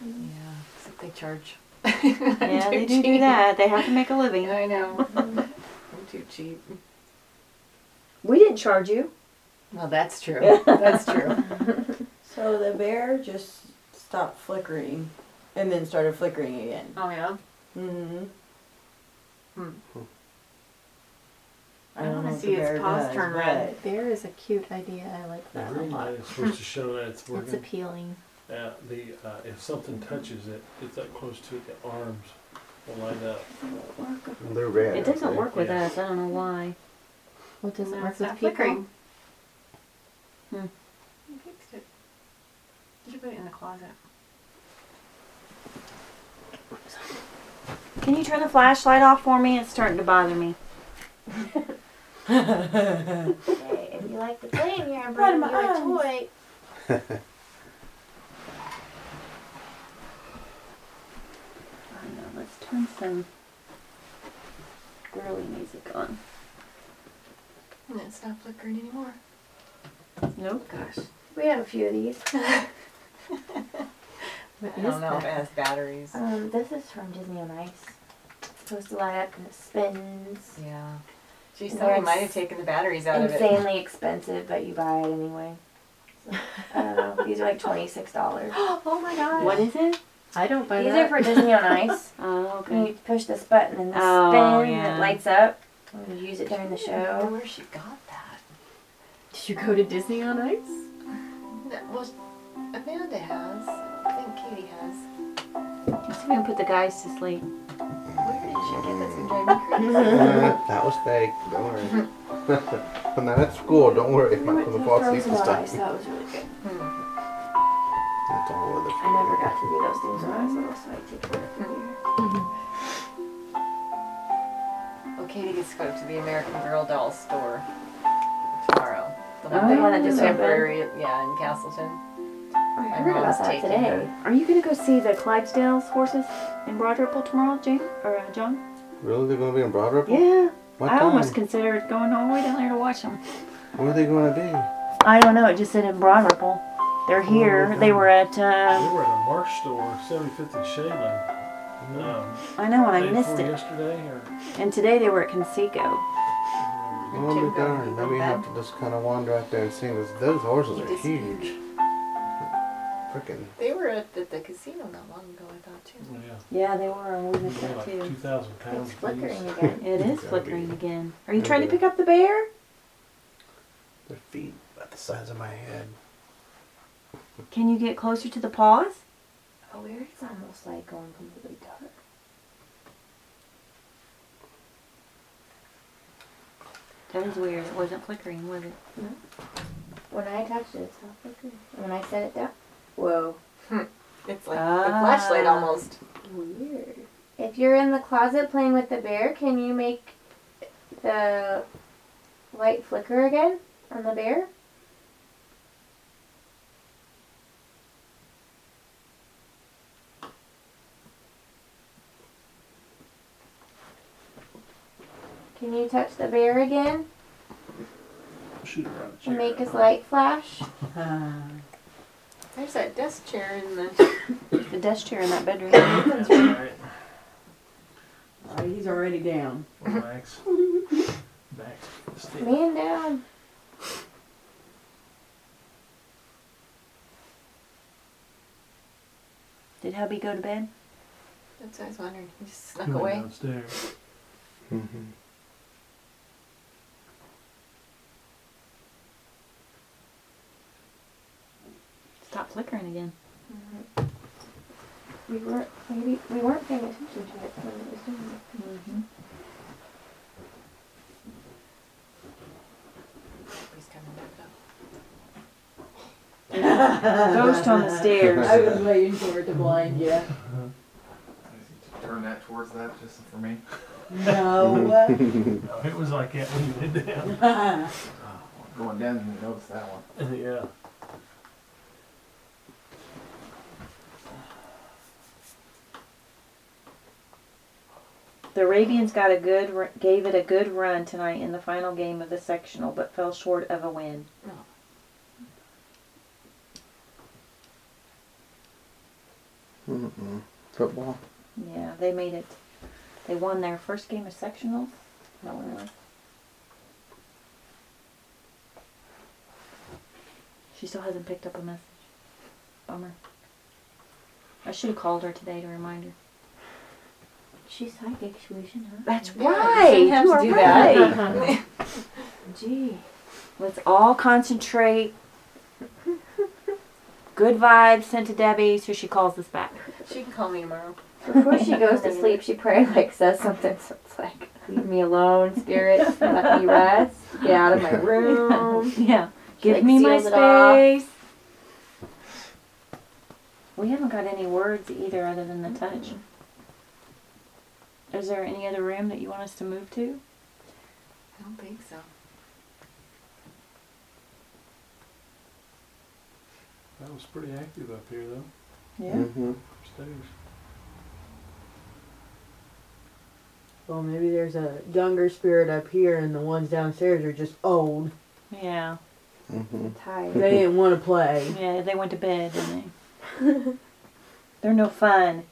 Yeah, except they charge. Yeah, they too do do that. They have to make a living. I know. I'm too cheap. We didn't charge you. Well, that's true. That's true. So the bear just stopped flickering and then started flickering again. Oh yeah. Mm-hmm. Hmm. I don't wanna see the its paws does, turn but- red. Bear is a cute idea. I like The that a green lot. light is supposed to show that it's It's working. appealing. Uh, the uh, if something touches it, it's that close to it, the arms will light up. They're red. It doesn't work with Yeah. us. I don't know why. What doesn't No, work it's with not people? flickering. Hmm. You fixed it. Did you put it in the closet? Can you turn the flashlight off for me? It's starting to bother me. Okay, if you like to play in here, I'm Right in bringing my you a toy. I know. Let's turn some girly music on. And it's not flickering anymore. Nope. Gosh. We have a few of these. I What don't is know if it that? has batteries. Um, this is from Disney on Ice. It's supposed to light up and it spins. Yeah. Gee, They're somebody might have taken the batteries out of it. Insanely expensive, but you buy it anyway. So, I don't know. These are like twenty six dollars. oh my god. What is it? I don't buy These are for Disney on Ice. Oh, And okay. you push this button and this Oh, spins and yeah. it lights up. And you use it during the I don't know show. where she got that. Did you go to Disney on Ice? That was Amanda has. I think Katie has. Let's see if we can put the guys to sleep. Where did she get that? Some driving Uh, that was fake. Don't worry. I'm not at school. Don't worry. I'm not gonna fall asleep Frozen this time. Ice. That was really good. That's all I never got to do those things when I was little, so I take it for you. Well, Katie gets to go to the American Girl doll store tomorrow. The one, Oh, that- the one that just temporary, yeah, in Castleton. I My heard mom's about that taking today. her. Are you gonna go see the Clydesdales horses in Broad Ripple tomorrow, Jane or uh, John? Really? They're gonna be in Broad Ripple? Yeah. What I time? almost considered going all the way down there to watch them. Where are they going to be? I don't know. It just said in Broad Ripple. They're here. They were at. They Uh, were at a Marsh store, 75th and Shadeland. I know, and I day missed before it. yesterday, or And today they were at Conseco. I'll be darned. Then we have to just kind of wander out there and see. Those, those horses You are just- huge. Freaking. They were at the, the casino not long ago, I thought too. Oh, yeah, Yeah, they were, and we missed that like too. 2,000 pounds. It's flickering apiece. again. It is flickering be. again. Are you trying to pick up the bear? Their feet about the size of my head. Can you get closer to the paws? Oh, where it's almost like going completely dark. That is weird. It wasn't flickering, was it? When I touched it, it's stopped flickering. When I set it down, whoa, It's like the Ah. flashlight almost. weird. If you're in the closet playing with the bear, can you make the light flicker again on the bear? Can you touch the bear again Shoot her out of and chair. make his light flash? There's that desk chair in the. The desk chair in that bedroom. That's right. Alright, he's already down. Max. Max. Stay. Man down. Did hubby go to bed? That's what I was wondering. He just He snuck went away. downstairs. Mm-hmm. Stop flickering again. We weren't maybe we weren't paying attention to it when it was doing it. Mm-hmm. He's coming back up. Ghost on the stairs. I was waiting for it to blind you. Turn that towards that just for me. No. No, it was like that when you went down. Oh, going down, you didn't notice that one. yeah. The Arabians got a good, gave it a good run tonight in the final game of the sectional, but fell short of a win. Mm-mm. Football. Yeah, they made it. They won their first game of sectionals. That one was. She still hasn't picked up a message. Bummer. I should have called her today to remind her. She's psychic, she shouldn't. That's Yeah, you right. shouldn't You are do that. right. Gee. Let's all concentrate. Good vibes sent to Debbie so she calls us back. She can call me tomorrow. Before she goes to sleep, she probably like says something. So it's like, "Leave me alone, spirit. Let me rest. Get out of my room." Yeah. She, Give like, me my seals it off. space. We haven't got any words either other than the touch. Mm-hmm. Is there any other room that you want us to move to? I don't think so. That was pretty active up here though. Yeah. Mm-hmm. Upstairs. Well, maybe there's a younger spirit up here, and the ones downstairs are just old. Yeah. Mm-hmm. Tired. They didn't want to play. Yeah, they went to bed, didn't they? They're no fun.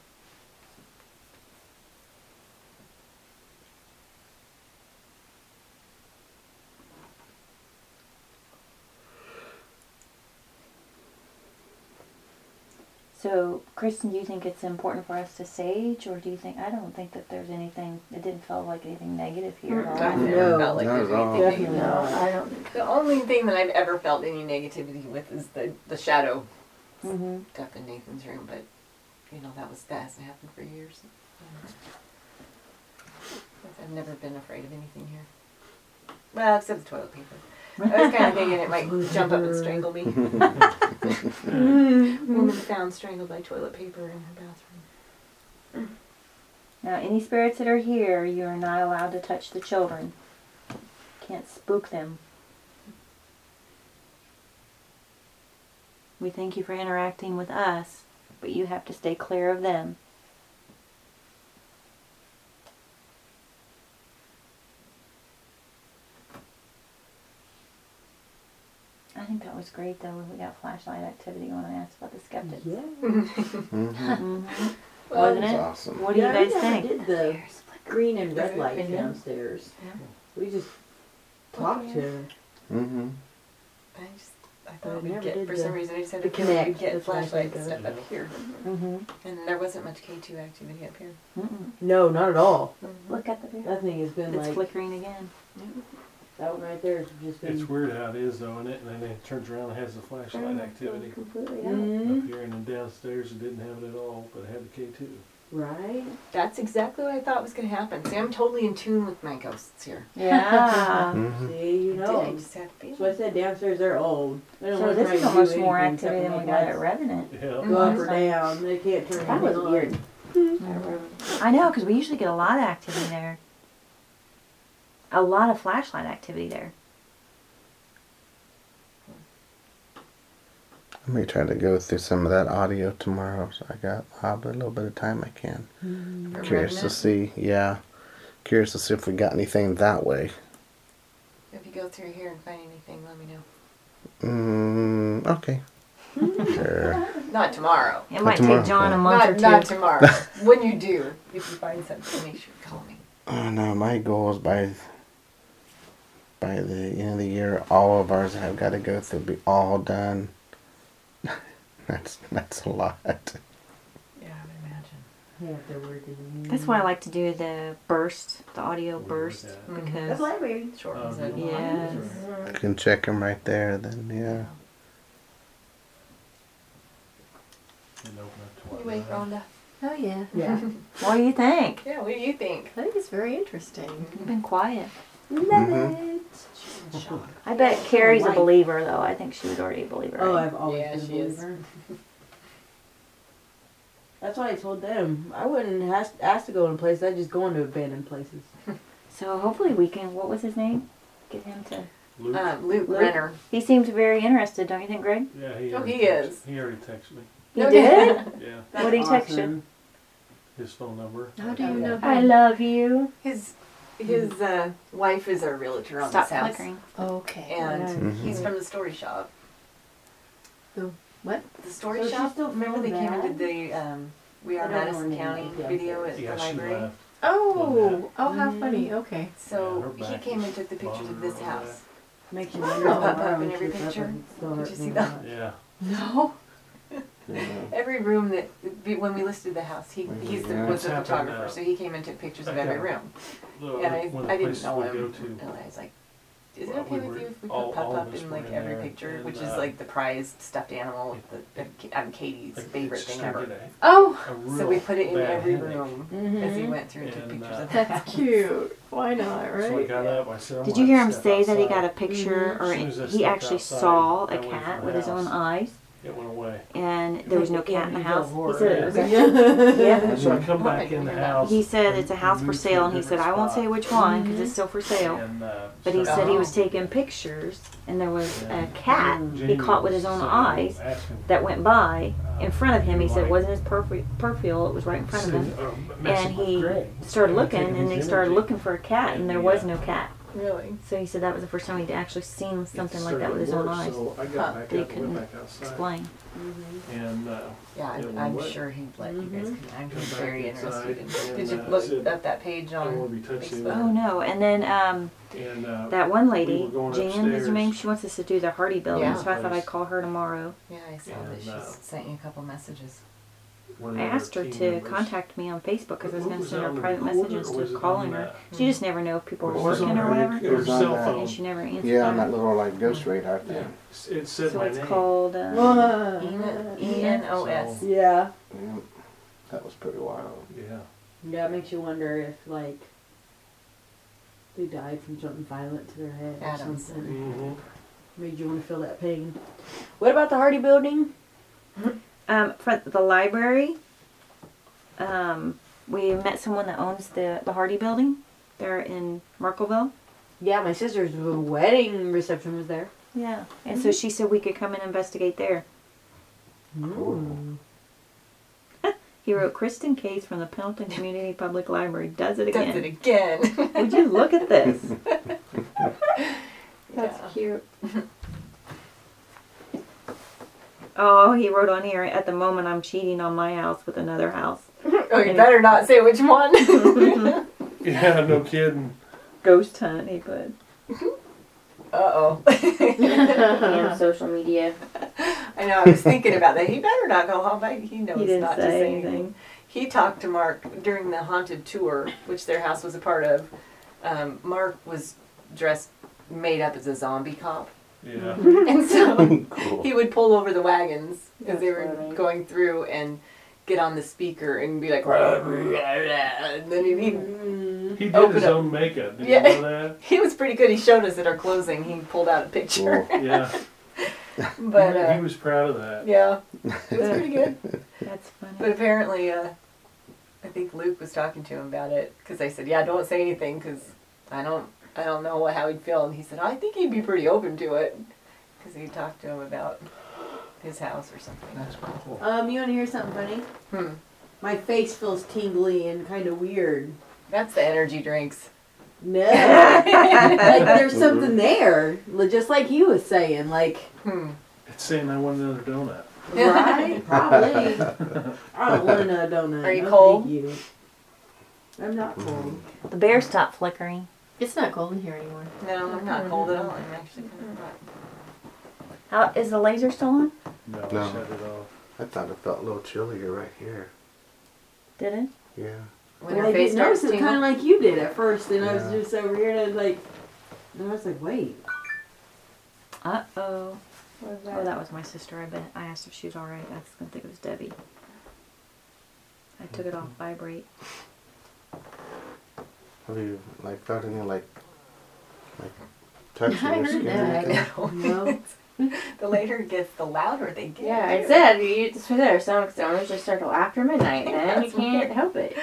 So, Kristen, do you think it's important for us to sage, or do you think I don't think that there's anything? It didn't feel like anything negative here at all. I've No, never felt like not there's at all. anything negative. not. I don't. The only thing that I've ever felt any negativity with is the, the shadow Mm-hmm. stuff in Nathan's room, but you know that was that hasn't happened for years. I've never been afraid of anything here. Well, except the toilet paper. I was kind of thinking it might jump up and strangle me. Woman found strangled by toilet paper in her bathroom. Now, any spirits that are here, you are not allowed to touch the children. Can't spook them. We thank you for interacting with us, but you have to stay clear of them. Think that was great though when we got flashlight activity when I asked about the skeptics. Yeah. Mm-hmm. Mhm. Well, Wasn't That's it? awesome. What do you Yeah, guys we never think? Did the green and red Yeah, light yeah. downstairs. Yeah. We just talked Okay. to her. Mm-hmm. I just, I But I thought we'd never get, did for the- some reason, I just had the a we'd connect, get the flashlight flashlight goes. stuff up here. Mm-hmm. And there wasn't much K2 activity up here. Mm-mm. No, not at all. Look at the bear. That thing has been It's like flickering again. That one right there just been. It's weird how it is though, isn't it? And then it turns around and has the flashlight activity. Completely out. Mhm. Up here and then downstairs it didn't have it at all, but it had the K two. Right. That's exactly what I thought was going to happen. See, I'm totally in tune with my ghosts here. Yeah. Mm-hmm. See, you I know. did, I just had a So I said downstairs they're old. They don't so wanna this try is to do almost more anything except activity than for we make got at lights Revenant. Yeah. Go up Mhm. or down. They can't turn That was anything on. weird. I know, because we usually get a lot of activity there. A lot of flashlight activity there. I may try to go through some of that audio tomorrow. So I got I'll a little bit of time I can. For Curious to see, yeah. Curious to see if we got anything that way. If you go through here and find anything, let me know. Mm, okay. sure. Not tomorrow. It might tomorrow, take John a okay. month or Not, two. not tomorrow. when you do, if you find something, make sure you call me. Oh no, my goal is by by the end of the year, all of ours have got to go through, be all done. that's that's a lot. Yeah, I imagine. Yeah, if they're working. That's why I like to do the burst, the audio Where burst, that? The because library. Shortens Um, it. yes, You can check them right there. Then yeah. And open You what? Rhonda. Oh yeah. Yeah. what do you think? Yeah, what do you think? I think it's very interesting. You've been quiet. Love Mhm. it. She's in shock. I bet Carrie's a Light. believer, though. I think she was already a believer. Oh, right? I've always Yeah, been a she is. believer. That's why I told them I wouldn't has, ask to go in a place. I'd just go into abandoned places. So hopefully we can. What was his name? Get him to. Luke? Um, Luke, Luke? Renner. He seemed very interested, don't you think, Greg? yeah, he. Oh, already he text- is. He already texted me. He did. Yeah, What'd he text you? his phone number. How do you know? I him? love you. His his uh, wife is a realtor on Stop this house, flickering. Okay. and he's from the story shop. The what? The story So she's shop. still Remember they feeling came and did the um, We I Are don't know her Madison name, County yeah. video at Yeah, the she library. left. Oh, oh, how Mhm. funny. Okay. So Yeah, her he back came and took the pictures of this house. Makes you wonder Pop how up in every picture. and Did you see a that? Yeah. No. Yeah. Every room that when we listed the house, he he's the, Yeah. was It's the happened, photographer, uh, so he came and took pictures of every room. The- And I, one of the I didn't places know we him. to. And I was like, "Is it Well, okay we with you if we all- put pop of up us in were like in every there, picture, and, which is uh, like the prized stuffed animal with the I'm Katie's like, favorite it's thing just ever." gonna Oh, a- a So real we put it in bad every headache. room Mhm. as he went through and took And, pictures uh, of the that's cute. Why not, So I right? got up. I said, I'm Did gonna you hear him step say that he outside. got a picture, Mhm. or As soon as I he stepped actually outside, saw I a went cat the with his own house. eyes, It went away. and there was no cat in the house? He said it was. A, yeah. yeah. So I come back in the house. He said it's a house for sale, and he said I won't say which one because it's still for sale. And, uh, But he so- said he was Oh. taking pictures, and there was a cat he Jamie caught with his was own eyes asking, that went by in front of him. He said it wasn't his perf- perfume; it was right in front of him. sitting, uh, messing And with he Greg. started looking, and they started looking for a cat, and there was no cat. Really? So he said that was the first time he'd actually seen something It like that with his own started eyes. to So I Huh. got back That he up, went couldn't back outside, explain. and uh, Yeah, It I'm, went I'm away. sure he'd let you guys. I'm Come back very inside, interested in. and, Did you uh, look said, up that page I don't on? be touching Facebook. Oh no! And then um, And uh, that one we lady, were going Jan is her name. She wants us to do the Hardy Building, Yeah. so I thought I'd call her tomorrow. Yeah, I saw And, that she uh, sent you a couple messages. One I asked her to members- contact me on Facebook because I was going to send her private messages to calling on her. the- She just never know if people It were was working or whatever, rec- It was on on that. that. and she never answered. Yeah, on back. that little like ghost radar Yeah, thing. it said So my it's name. called. Uh, What? E N O S. Yeah. Yeah, that was pretty wild. Yeah. Yeah, it makes you wonder if like they died from something violent to their head or Adams. something. Mm-hmm. Made you want to feel that pain. What about the Hardy Building? Um, for the library, um, we met someone that owns the the Hardy Building. They're in Markleville. Yeah, my sister's wedding reception was there. Yeah, and so she said we could come and investigate there. Ooh. He wrote Kristen Case from the Pendleton Community Public Library does it again. Does it again. Would you look at this? Yeah. That's cute. Oh, he wrote on here. At the moment, I'm cheating on my house with another house. Oh, you better not say which one. Yeah, no kidding. Ghost hunt. He put. Uh oh. and social media. I know. I was thinking about that. He better not go home. I, he knows He didn't not to say say anything. anything. He talked to Mark during the haunted tour, which their house was a part of. Um, Mark was dressed, made up as a zombie cop, Yeah. and so Cool. he would pull over the wagons because they were funny. going through and get on the speaker and be like, "Rah, rah, rah," and then he, he He did Open his up. own makeup. Did Yeah. you know that? he was pretty good. He showed us at our closing. He pulled out a picture, Yeah. but he, uh, he was proud of that. yeah, it was pretty good. That's funny. But apparently, uh, I think Luke was talking to him about it because I said, "Yeah, don't say anything because I don't, I don't know how he'd feel." And he said, "I think he'd be pretty open to it because he talked to him about his house or something." That's cool. Um, you want to hear something funny? Hmm. My face feels tingly and kind of weird. That's the energy drinks. No, like there's something there, just like you was saying. Like, Hmm. It's saying I want another donut. right? Probably. I don't want another donut. Are you No, cold? thank you. I'm not cold. The bear stopped flickering. It's not cold in here anymore. No, I'm not cold at all. I'm actually kind of hot. How is the laser still on? No, No. shut it off. I thought it felt a little chillier right here. Did it? Yeah. When Well, your I face didn't notice it kind of tingling. like you did at first, and I was Yeah. just over here and I was like, and I was like, wait. Uh oh. Oh, that was my sister. I bet. I asked if she was all right. I was gonna think it was Debbie. I took it off vibrate. Have you like felt any like like touching I your heard skin? or that. anything? No. the later it gets, the louder they get. Yeah, I said you eat this with our stomach stoners just start till after midnight, and then you can't weird. help it.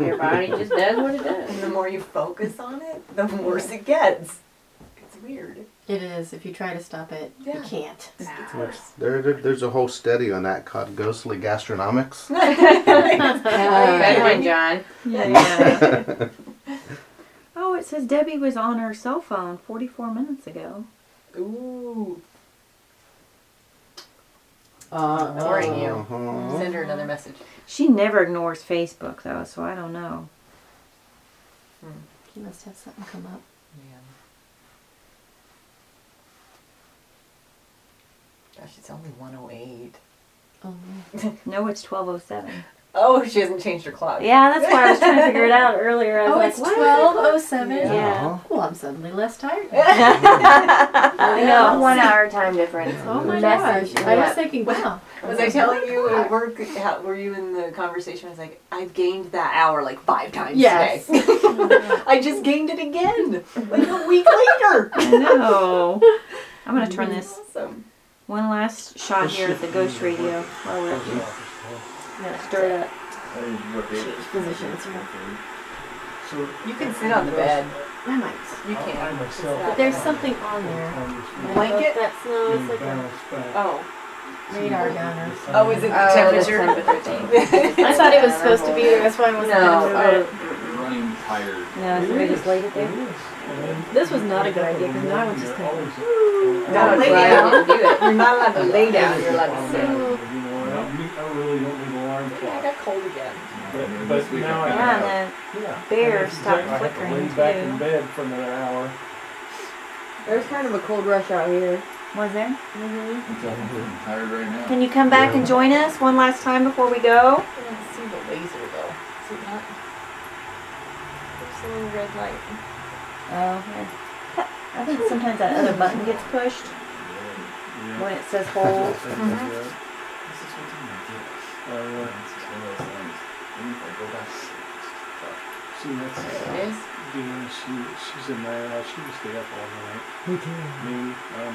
Your body just does what it does. And the more you focus on it, the worse it gets. It's weird. It is. If you try to stop it, you can't. It gets worse. There, there, there's a whole study on that called ghostly gastronomics. Good one, John. Yeah. oh, it says Debbie was on her cell phone 44 minutes ago. Ooh. Uh, Ignoring you. Uh-huh. Send her another message. She never ignores Facebook though, so I don't know. You must have something come up. Yeah. Gosh, it's only 108. Oh no. No, it's 1207. Oh, she hasn't changed her clock. Yeah, that's why I was trying to figure it out earlier. I was Oh, like, it's twelve oh seven. Yeah. Uh-huh. Well, I'm suddenly less tired. I know. One hour time difference. Oh my Messes gosh! me I was thinking, wow. Was I telling you uh, at work? How, were you in the conversation? I was like, I've gained that hour like five times Yes. Oh today. I just gained it again, like a week later. I know. I'm gonna turn this Awesome. one last shot here at the ghost radio while we're up here. I'm gonna stir it up. Positions. So You can sit on the bed. I might. You I can. myself But there's something on there. Blanket? That's no, it's like a balance back. Oh. Radar gunner. Oh, is it the Oh, the temperature? temperature. I thought it was supposed to be there. That's why I wasn't No, gonna move it. You're running tired. No, so we just laid it there. This was not a good idea because now I was just kind of. Don't lay down. you do it. You're not allowed to lay down. You're allowed to sit. I don't need- I really don't need an alarm I clock. got cold again. But, but now I Yeah, have. and Yeah. bear I have to stopped take- I have to lay back in bed for another hour. There's kind of a cold rush out here. the was there? Mm-hmm. I'm feeling tired right now. Can you come back and join us one last time before we go? I want to see the laser though. Is it not? There's a little red light. Oh, yeah. I think sometimes that other button gets pushed Yeah. when it says hold. This is what you get. Uh, This is one of those things. Even if I go back. see, that's, There it is. Dean, she, she's a night owl. She can stay up all night. Me too. Me, um,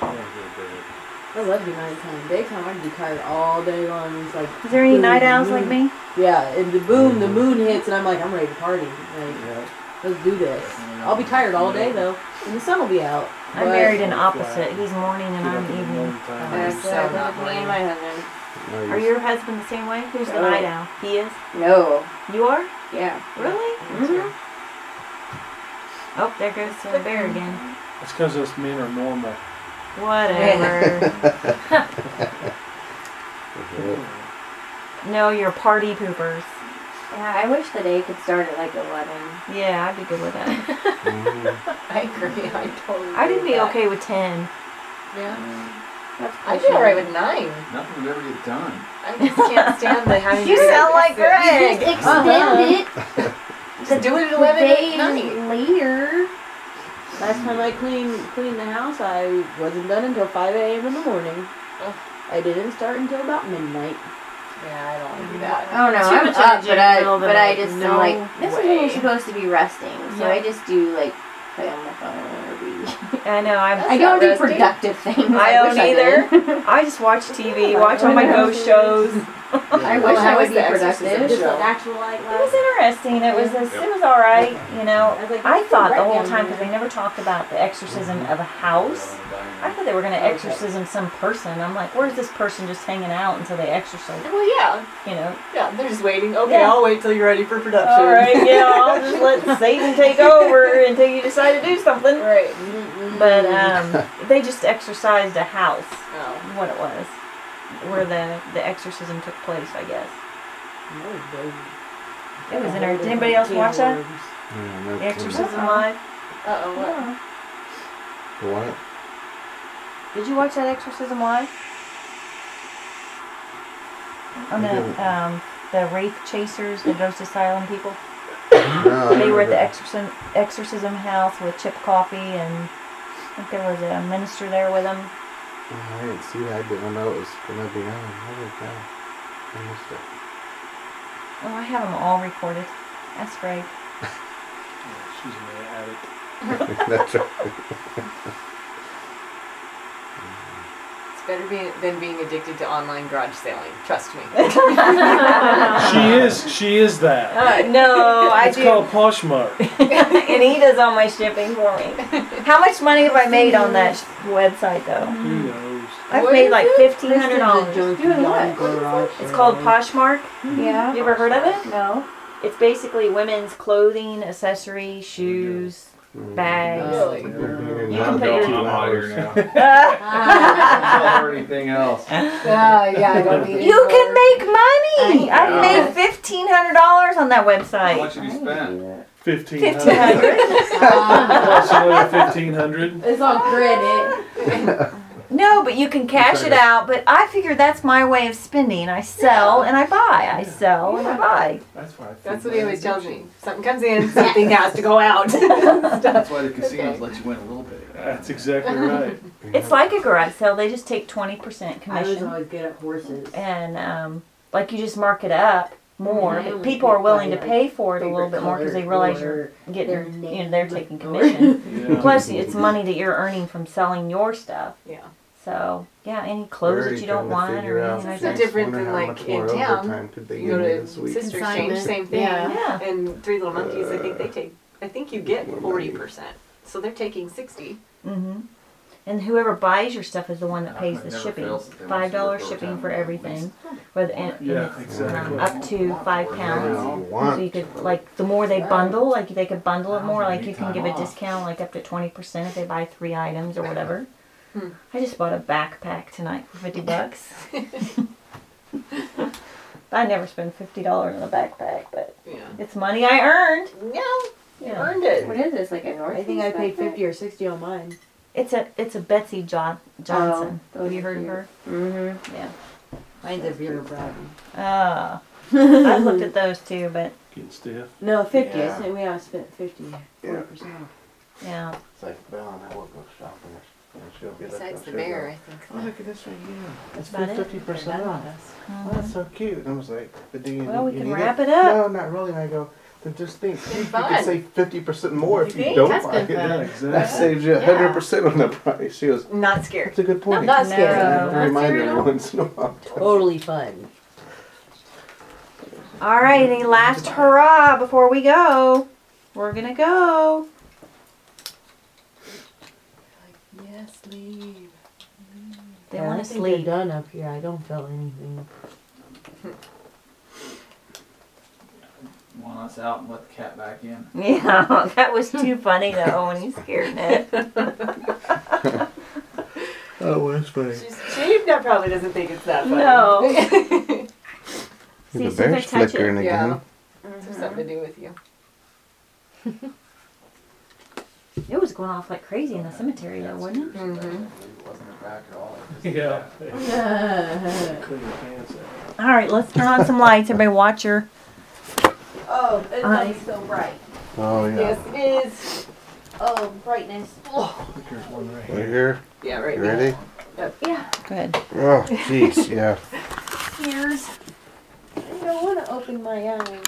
I don't go to bed. I love the nighttime. Daytime, I'd be tired all day long. It's like. Is there any boom, night owls like me? Yeah, and the boom, the moon hits, and I'm like, I'm ready to party. Like, Yeah. let's do this. I'll be tired all day though, and the sun will be out. I but- married an opposite. He's morning and I'm up in the evening. morning. I'm That's so uh, not me and my husband. No, Are your husband the same way? Who's the night owl? He is? No. You are? Yeah. Really? Mhm. Oh, there goes the bear again. It's because us men are normal. Whatever. no, you're party poopers. Yeah, I wish the day could start at like 11. Yeah, I'd be good with that. Mhm. I agree. I totally. I'd agree be that. okay with 10. Yeah. That's I'd be alright with nine. Nothing would ever get done. I just can't stand the having. You to sound like Greg. Just Uh-huh. extend it. Just do it at the eleven at days night. later. Last time I cleaned cleaned the house, I wasn't done until 5 a.m. in the morning. Oh. I didn't start until about midnight. Yeah, I don't want to do that. Oh no, Too I'm much up, but I middle of the but I just No am like this is when you're supposed to be resting. So Yeah. I just do like play on my phone or read. I know. I'm, I don't do productive things. I wish don't either. did. I just watch TV, watch all my ghost shows. I wish how I was would be the exorcism productive. Just show? actual light It was interesting. It was it was all right. You know, I was like, I what's thought the whole time because they never talked about the exorcism of a house. I thought they were going to exorcism some person. I'm like, where's this person just hanging out until they exorcise? Well, yeah, You know. yeah. They're just waiting. Okay, Yeah. I'll wait till you're ready for production. All right, yeah. I'll just let Satan take over until you decide to do something. Right. But um, they just exorcised a house. Oh. What it was, where the the exorcism took place. I guess. It was in interesting. Did anybody else watch that? Yeah, no The kidding. Exorcism live. Uh oh. What? What? Did you watch that Exorcism live? On the didn't. um, the Wraith Chasers, the Ghost Asylum people. No, I They were at the never- exorcism exorcism house with Chip Coffey, and I think there was a minister there with him. Oh, I didn't see that. I didn't know it was gonna be on. Holy cow! I missed it. Oh, I have them all recorded. That's great. She's an addict. That's right. It's better being, than being addicted to online garage selling. Trust me. She is. She is that. Uh, no, I It's do. called Poshmark. and he does all my shipping for me. How much money have I made on that sh- website though? Who knows? I've What made is like it? fifteen hundred dollars. Doing what? Garage It's called Poshmark. Yeah. You ever heard of it? No. It's basically women's clothing, accessories, shoes, bags. Really? You can put your- I'm out here now. Or anything else. yeah, yeah. I don't need you can make money. I I've made fifteen hundred dollars on that website. How website. much did you spend? Fifteen Fifteen hundred. hundred. Approximately fifteen hundred. It's on credit. No, but you can cash it out. But I figure that's my way of spending. I sell and I buy. I sell and I buy. That's why. I That's what he always that's tells me. Something comes in, something has to go out. That's why the casinos let you win a little bit. That's exactly right. It's like a garage sale. They just take twenty percent commission. I was commission, always good at horses. and um, like you just mark it up more. I but people are willing to pay for it a little bit more because they realize you're their getting, you know, they're taking commission. Yeah. Plus, it's money that you're earning from selling your stuff. Yeah. So yeah, any clothes that you don't want or anything like It's no that. different than, like, in town. Could they You go to this week? Sister Exchange, same thing. Yeah. Yeah. And Three Little Monkeys, I think they take. I think you get forty percent. So they're taking sixty. Mm-hmm. And whoever buys your stuff is the one that Yeah, pays it the shipping. fails that they want Five dollars shipping for everything, least. with and, and Yeah, it's exactly. um, up to five pounds. you So you could like the more they bundle, like they could bundle it more. Like you can give a discount, like up to twenty percent if they buy three items or whatever. Hmm. I just bought a backpack tonight for fifty bucks. I never spend fifty dollars on a backpack, but Yeah. it's money I earned. No, you Yeah. earned it. What is this? Like a North I think I paid backpack? fifty or sixty on mine. It's a it's a Betsey John Johnson. Oh, Have you heard are of her? Mm-hmm. Yeah. Mine's a Vera Bradley. Ah, I looked at those too, but Getting stiff. No, fifty. Yeah. I think we all spent 50, 40 Yeah. percent yeah. It's like Belle and I will go shopping. And she'll be like, Besides oh, the she'll bear, I think. Oh, look at this right here. It's about it. fifty percent off. Oh, uh-huh. that's so cute. And I was like, but do you, Well, we you can need wrap it? it up. No, not really. And I go, then just think. You fun. could save fifty percent more if You you, think? don't That's buy been it. fun. Yeah, That exactly. saves you Yeah. hundred percent on the price. She goes, Not scared. that's a good point. Not No. scary. I Not remind scared at her all. once in a while. Totally fun. All right, any last hurrah before we go? We're gonna go. Yes, leave. They Yeah, want to think they're sleep. done up here. I don't feel anything. Want us out and let the cat back in. Yeah, that was too funny though when he scared Ned. Oh, that's funny. She's, she no- probably doesn't think it's that funny. No. The See, as soon as bear's I it- flickering Yeah. again. It's something to do with you. It was going off like crazy in the cemetery though, wasn't it? Mm-hmm. It back at all. Yeah. Clean your pants out. All right, let's turn on some lights. Everybody watch your. Oh, it's I- so bright. Oh yeah. Yes, it is. Oh, brightness. Oh, think there's one right We're here. here. Yeah, right. You ready? Yeah. Go ahead. Oh, jeez, yeah. Here's. I don't want to open my eyes.